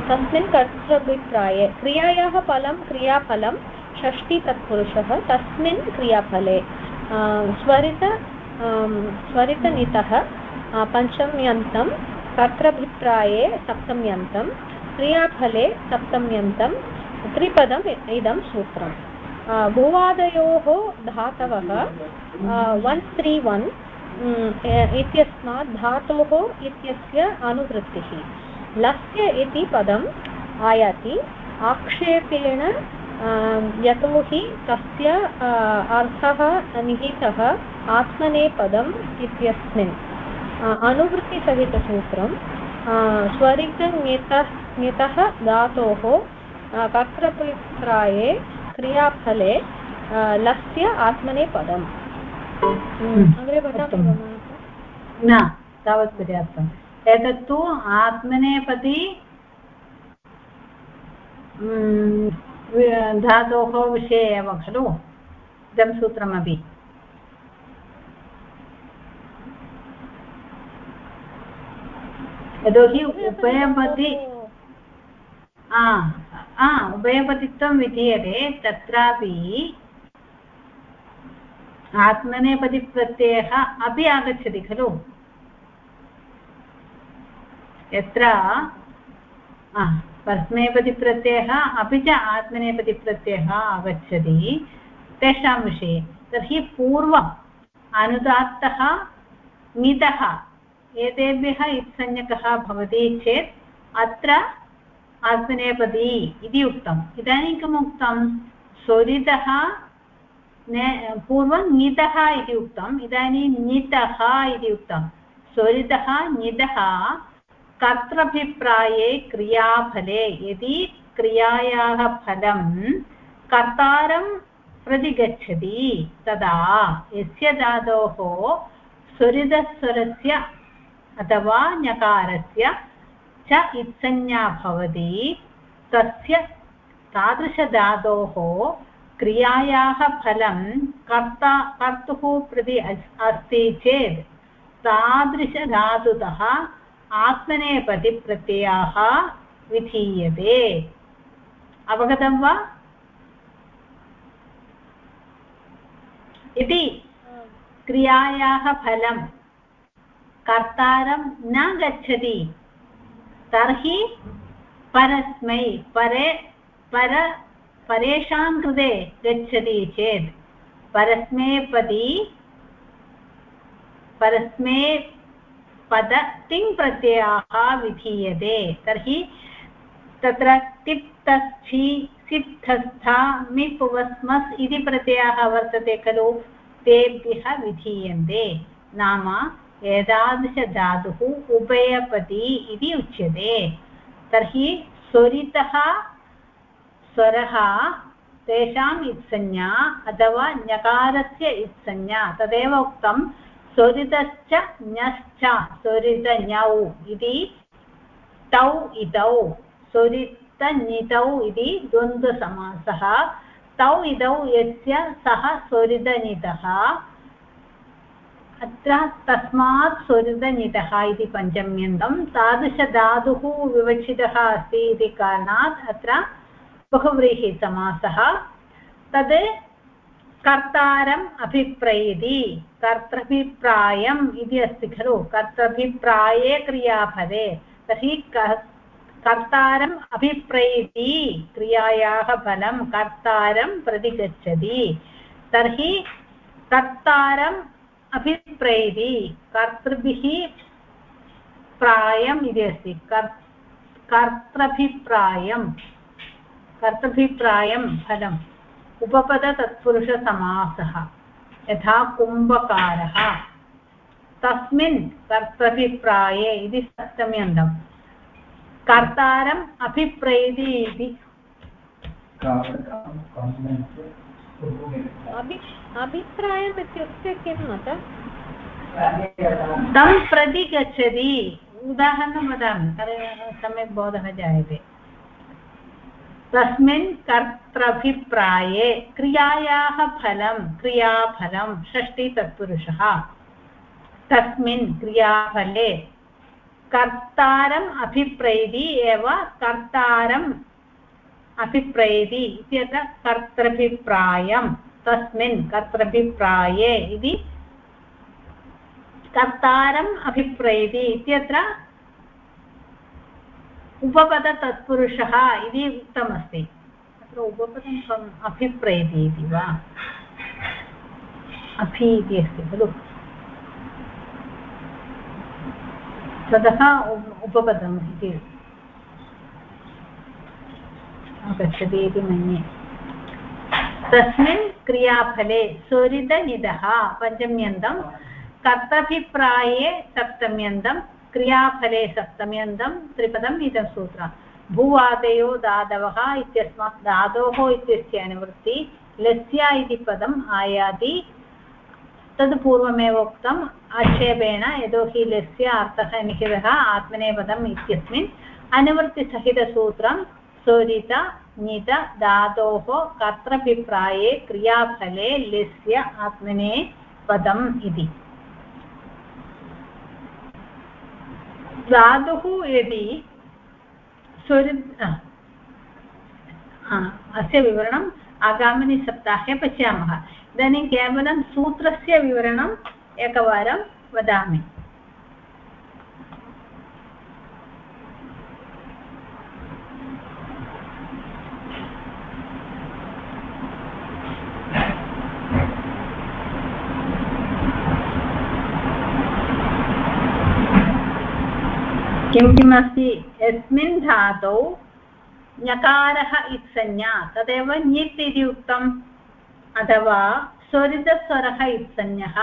तस्मिन् कर्तृभिप्राये क्रियायाः फलं, क्रियाफलं षष्टि तत्पुरुषः, तस्मिन् क्रियाफले। स्वरित स्वरितनितः पञ्चम्यन्तं, कर्तृभिप्राये सप्तम्यन्तं, क्रियाफले सप्तम्यन्तं, त्रिपदम् इदं सूत्रम्। भुवादयोः धातवः वन् त्री वन् इत्यस्मात् धातोः इत्यस्य अनुवृत्तिः। लस्य इति पदम् आयाति। आक्षेपेण यतोहि तस्य अर्थः, निहितः आत्मनेपदम् इत्यस्मिन्। अनुवृत्तिसहितसूत्रं स्वरितङितः धातोः क्रियाफले लस्य आत्मनेपदम् अग्रे पठामि न तावत् पर्याप्तम् एतत्तु आत्मनेपदी धातोः विषये एव खलु? इदं सूत्रमपि। यतोहि उभयपति उभयपतित्वं विधीयते, तत्रापि आत्मनेपदिप्रत्ययः अपि आगच्छति, खलु? यत्र परस्मैपदिप्रत्ययः अपि च आत्मनेपदिप्रत्ययः आगच्छति, तेषां विषये। तर्हि पूर्वम् अनुदात्तः ङितः एतेभ्यः इत्संज्ञकः भवति चेत्, अत्र आत्मनेपदी इति उक्तम्। इदानीं किम् उक्तं स्वरितः पूर्वं ङितः इति उक्तम्, इदानीं ङितः इति उक्तं स्वरितः ङितः कर्तृभिप्राये क्रियाफले यदि क्रियायाः फलं कर्तारं प्रति गच्छति तदा यस्य धातोः स्वरितस्वरस्य अथवा ञकारस्य च इत्संज्ञा भवति। तस्य तादृशधातोः क्रियायाः फलं कर्ता कर्तुः प्रति अस्ति चेत् तादृशधातुतः आत्मनेपदिप्रत्ययाः विधीयते। अवगतं वा? इति क्रियायाः फलं कर्तारं न गच्छति। तर्हि परस्मै, परे, पर, परेषां कृते गच्छति चेत् परस्मैपदी परस्मै पद तिङ् प्रत्ययाः विधीयते। तर्हि तत्र तिप्तस्थि सिद्धस्था मिपुवस्मस् इति प्रत्ययः वर्तते खलु, तेभ्यः विधीयन्ते। नाम एतादृशधातुः उभयपदी इति उच्यते तर्हि स्वरितः स्वरः तेषाम् इत्संज्ञा अथवा ञकारस्य इत्संज्ञा तदेव उक्तं स्वरितश्च ञश्च स्वरितञौ इति तौ इतौ स्वरितञितौ इति द्वन्द्वसमासः तौ इतौ यस्य सः स्वरितनितः अत्र तस्मात् स्वरितनितः इति पञ्चम्यन्तं तादृशधातुः विवक्षितः अस्ति इति कारणात् अत्र बहुव्रीहिसमासः तद् कर्तारम् अभिप्रैति कर्तृभिप्रायम् इति अस्ति खलु। कर्तृभिप्राये क्रियाफले तर्हि कर्तारम् अभिप्रैति क्रियायाः फलं कर्तारं प्रति गच्छति तर्हि कर्तारम् अभिप्रैति कर्तृभिः प्रायम् इति अस्ति। कर् कर्तृभिप्रायं। कर्तृभिप्रायं फलम्। उपपदतत्पुरुषसमासः। यथा कुम्भकारः। तस्मिन् कर्तृभिप्राये इति सप्तम्यन्तम् कर्तारम् अभिप्रैति इति। अभिप्रायम् इत्युक्ते किं मत? तं प्रति गच्छति उदाहरणं वदामि सम्यक् बोधः जायते। तस्मिन् कर्तृभिप्राये क्रियायाः फलं, क्रियाफलं षष्टितत्पुरुषः तस्मिन् क्रियाफले कर्तारम् अभिप्रैति एव कर्तारम् अभिप्रैति इत्यत्र कर्तृभिप्रायं, तस्मिन् कर्तृभिप्राये इति कर्तारम् अभिप्रैति इत्यत्र उपपदतत्पुरुषः इति उक्तमस्ति। अत्र अभिप्रैति इति वा? अभि इति अस्ति खलु। ततः उपपदम् इति गच्छति इति मन्ये। तस्मिन् क्रियाफले स्वरितनिधः पञ्चम्यन्तं, कर्तभिप्राये सप्तम्यन्तं, क्रियाफले सप्तम्यन्तं त्रिपदम् इदं सूत्रं भूवादयो दादवः इत्यस्मात् धातोः इत्यस्य अनुवृत्ति लस्य इति पदम् आयाति। तद् पूर्वमेव उक्तम्, आक्षेपेण यतोहि लस्य अर्थः निहितः आत्मनेपदम् इत्यस्मिन्। अनुवृत्तिसहितसूत्रं स्वरित नित धातोः कर्तृभिप्राये क्रियाफले लस्य आत्मने पदम् इति धातुः यदि स्वरि अस्य विवरणम् आगामिनि सप्ताहे पश्यामः इदानीं केवलं सूत्रस्य विवरणम् एकवारं वदामि किं किम् अस्ति यस्मिन् धातौ ञकारः इत्संज्ञा, तदेव ञित् इति उक्तम्, अथवा स्वरितस्वरः इत्संज्ञः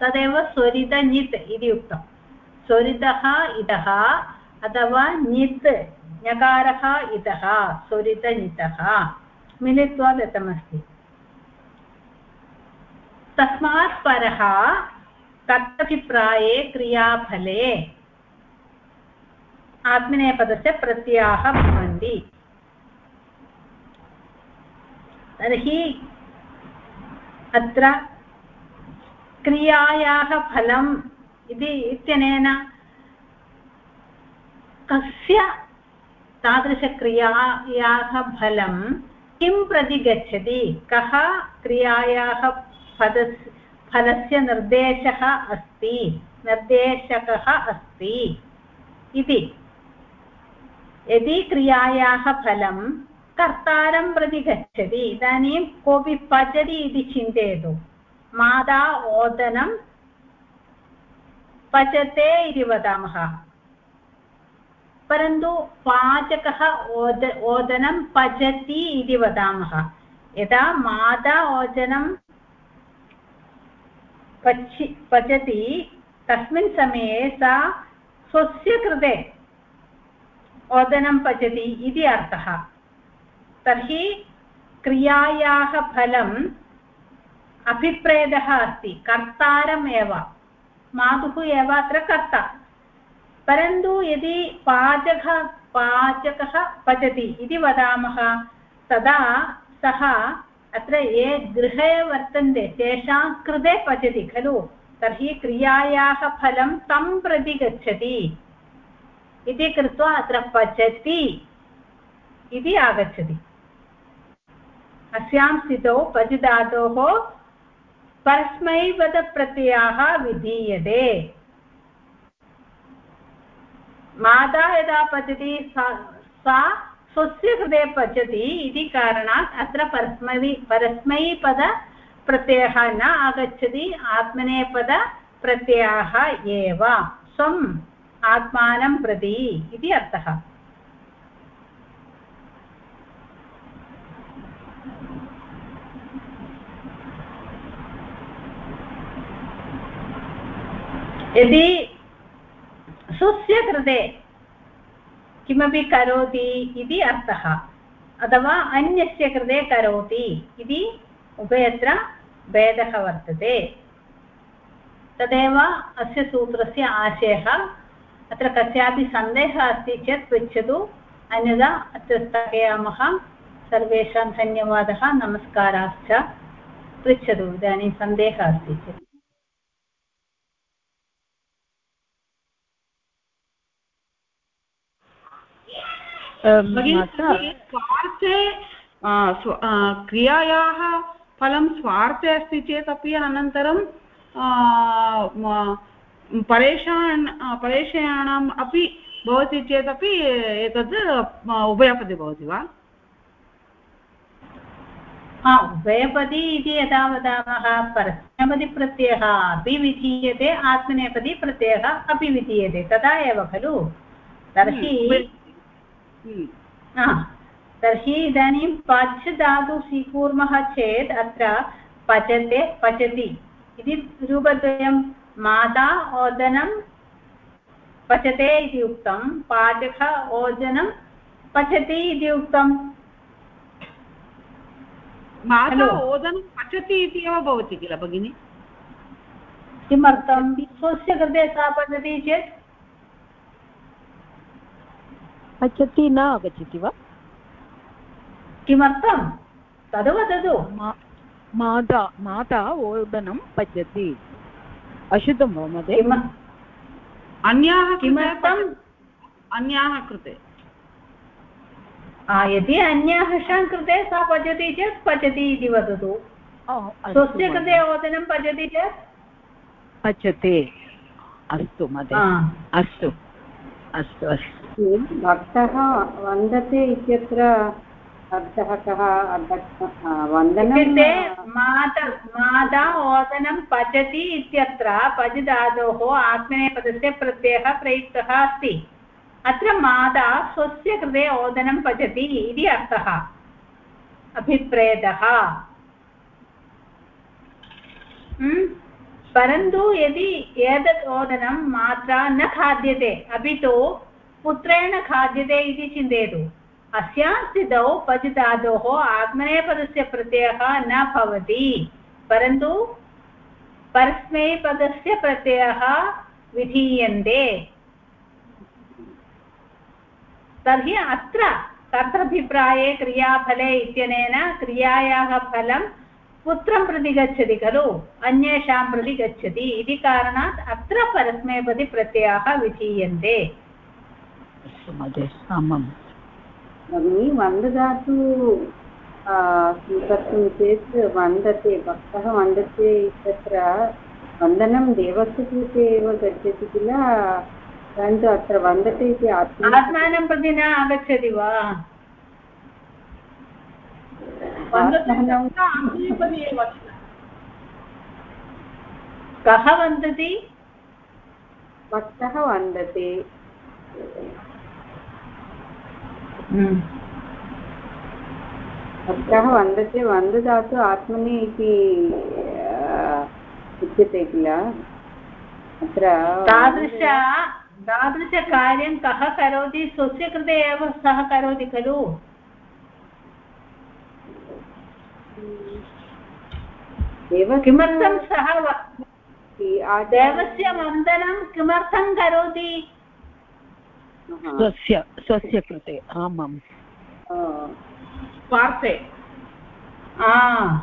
तदेव स्वरितञित् इति उक्तं स्वरितः इतः, अथवा ञित्, ञकारः इतः, स्वरितञितः, मिलित्वा दत्तमस्ति तस्मात् परः कर्तभिप्राये क्रियाफले आत्मनेपदस्य प्रत्ययाः भवन्ति। तर्हि अत्र क्रियायाः फलम् इति इत्यनेन कस्य तादृशक्रियायाः फलं किं प्रति गच्छति कः क्रियायाः पदस् फलस्य निर्देशः अस्ति? निर्देशकः अस्ति? इति। यदि क्रियायाः फलं कर्तारं प्रति गच्छति, इदानीं कोऽपि पचति इति चिन्तयतु। माता ओदनं पचते इति वदामः। परन्तु पाचकः ओद, ओदनं पचति इति वदामः। यदा माता ओदनं पचि, पचति, तस्मिन् समये सा स्वस्य कृते ओदनं पचति इति अर्थः। तर्हि क्रियायाः फलम् अभिप्रेतः अस्ति कर्तारम् मातुः एव अत्र कर्ता। परन्तु यदि पाचकः पाचकः पचति इति वदामः, तदा सः अत्र ये गृहे वर्तन्ते, तेषां कृते पचति खलु। तर्हि क्रियायाः फलं तं प्रति गच्छति। इति कृत्वा अत्र पचति इति आगच्छति। अस्यां स्थितौ पचि धातोः परस्मैपदप्रत्ययाः विधीयते। माता यदा पचति, सा स्वस्य कृते पचति इति कारणात् अत्र परस्मै परस्मैपदप्रत्ययः न आगच्छति, आत्मनेपदप्रत्ययाः एव। स्वम् आत्मानं प्रति इति अर्थः। यदि स्वस्य कृते किमपि करोति इति अर्थः, अथवा अन्यस्य कृते करोति इति उभयत्र भेदः वर्तते। तदेव अस्य सूत्रस्य आशयः अत्र कस्यापि सन्देहः अस्ति चेत् पृच्छतु। अन्यथा अत्र स्थगयामः सर्वेषां धन्यवादः नमस्काराश्च। पृच्छतु इदानीं सन्देहः अस्ति चेत्। स्वार्थे क्रियायाः फलं स्वार्थे अस्ति चेत् अपि अनन्तरं परेषान् परेषयाणाम् अपि भवति चेदपि एतद् उभयपदि भवति वा उभयपदी इति यदा वदामः परस्मैपदिप्रत्ययः अपि विधीयते आत्मनेपदी अपि विधीयते तदा एव खलु तर्हि हम्म। तर्हि इदानीं पच् धातु स्वीकुर्मः चेत् अत्र पचते पचति इति रूपद्वयं माता ओदनं पचते इति उक्तं पाचकः ओदनं पचति इति उक्तम् माता ओदनं पचति इति एव भवति किल भगिनि? किमर्थं? स्वस्य कृते सा पचति चेत्? पचति न आगच्छति वा? किमर्थं? तद् वदतु माता माता ओदनं पचति। अशुद्धं वा महोदय अन्याः किमर्थम्? अन्याः कृते। यदि अन्याः कृते सा पचति चेत् पचति इति वदतु। स्वस्य कृते ओदनं पचति चेत्? पचते अस्तु महोदय। अस्तु। अस्तु अस्तु। भक्तः वन्दते इत्यत्र अर्थः कः इत्युक्ते माता माता ओदनं पचति इत्यत्र पचि धातोः आत्मनेपदस्य प्रत्ययः प्रयुक्तः अस्ति। अत्र माता स्वस्य कृते ओदनं पचति इति अर्थः। अभिप्रेतः। परन्तु यदि एतत् ओदनं मात्रा न खाद्यते अपि तु पुत्रेण खाद्यते इति चिन्तयतु। अस्यां स्थितौ पचि धातोः आत्मनेपदस्य प्रत्ययः न भवति। परन्तु परस्मैपदस्य प्रत्ययः विधीयन्ते। तर्हि अत्र कर्तृभिप्राये क्रियाफले इत्यनेन क्रियायाः फलं पुत्रं प्रति गच्छति खलु, अन्येषां प्रति गच्छति। इति कारणात् अत्र परस्मैपदी प्रत्ययाः विधीयन्ते। भगिनी वन्दधातु स्वीकर्तुं चेत् वन्दते भक्तः वन्दते इत्यत्र वन्दनं देवस्य कृते एव गच्छति किल परन्तु अत्र वन्दते इति आत्मानं प्रति न आगच्छति वा कः वदति भक्तः वन्दते भक्तः वन्दते वन्दधातु आत्मनि इति उच्यते किल अत्र तादृश तादृशकार्यं कः करोति स्वस्य कृते एव सः करोति खलु किमर्थं सः देवस्य वन्दनं किमर्थं करोति स्वस्य स्वस्य कृते आमां। आ, स्वार्थे। आ आ,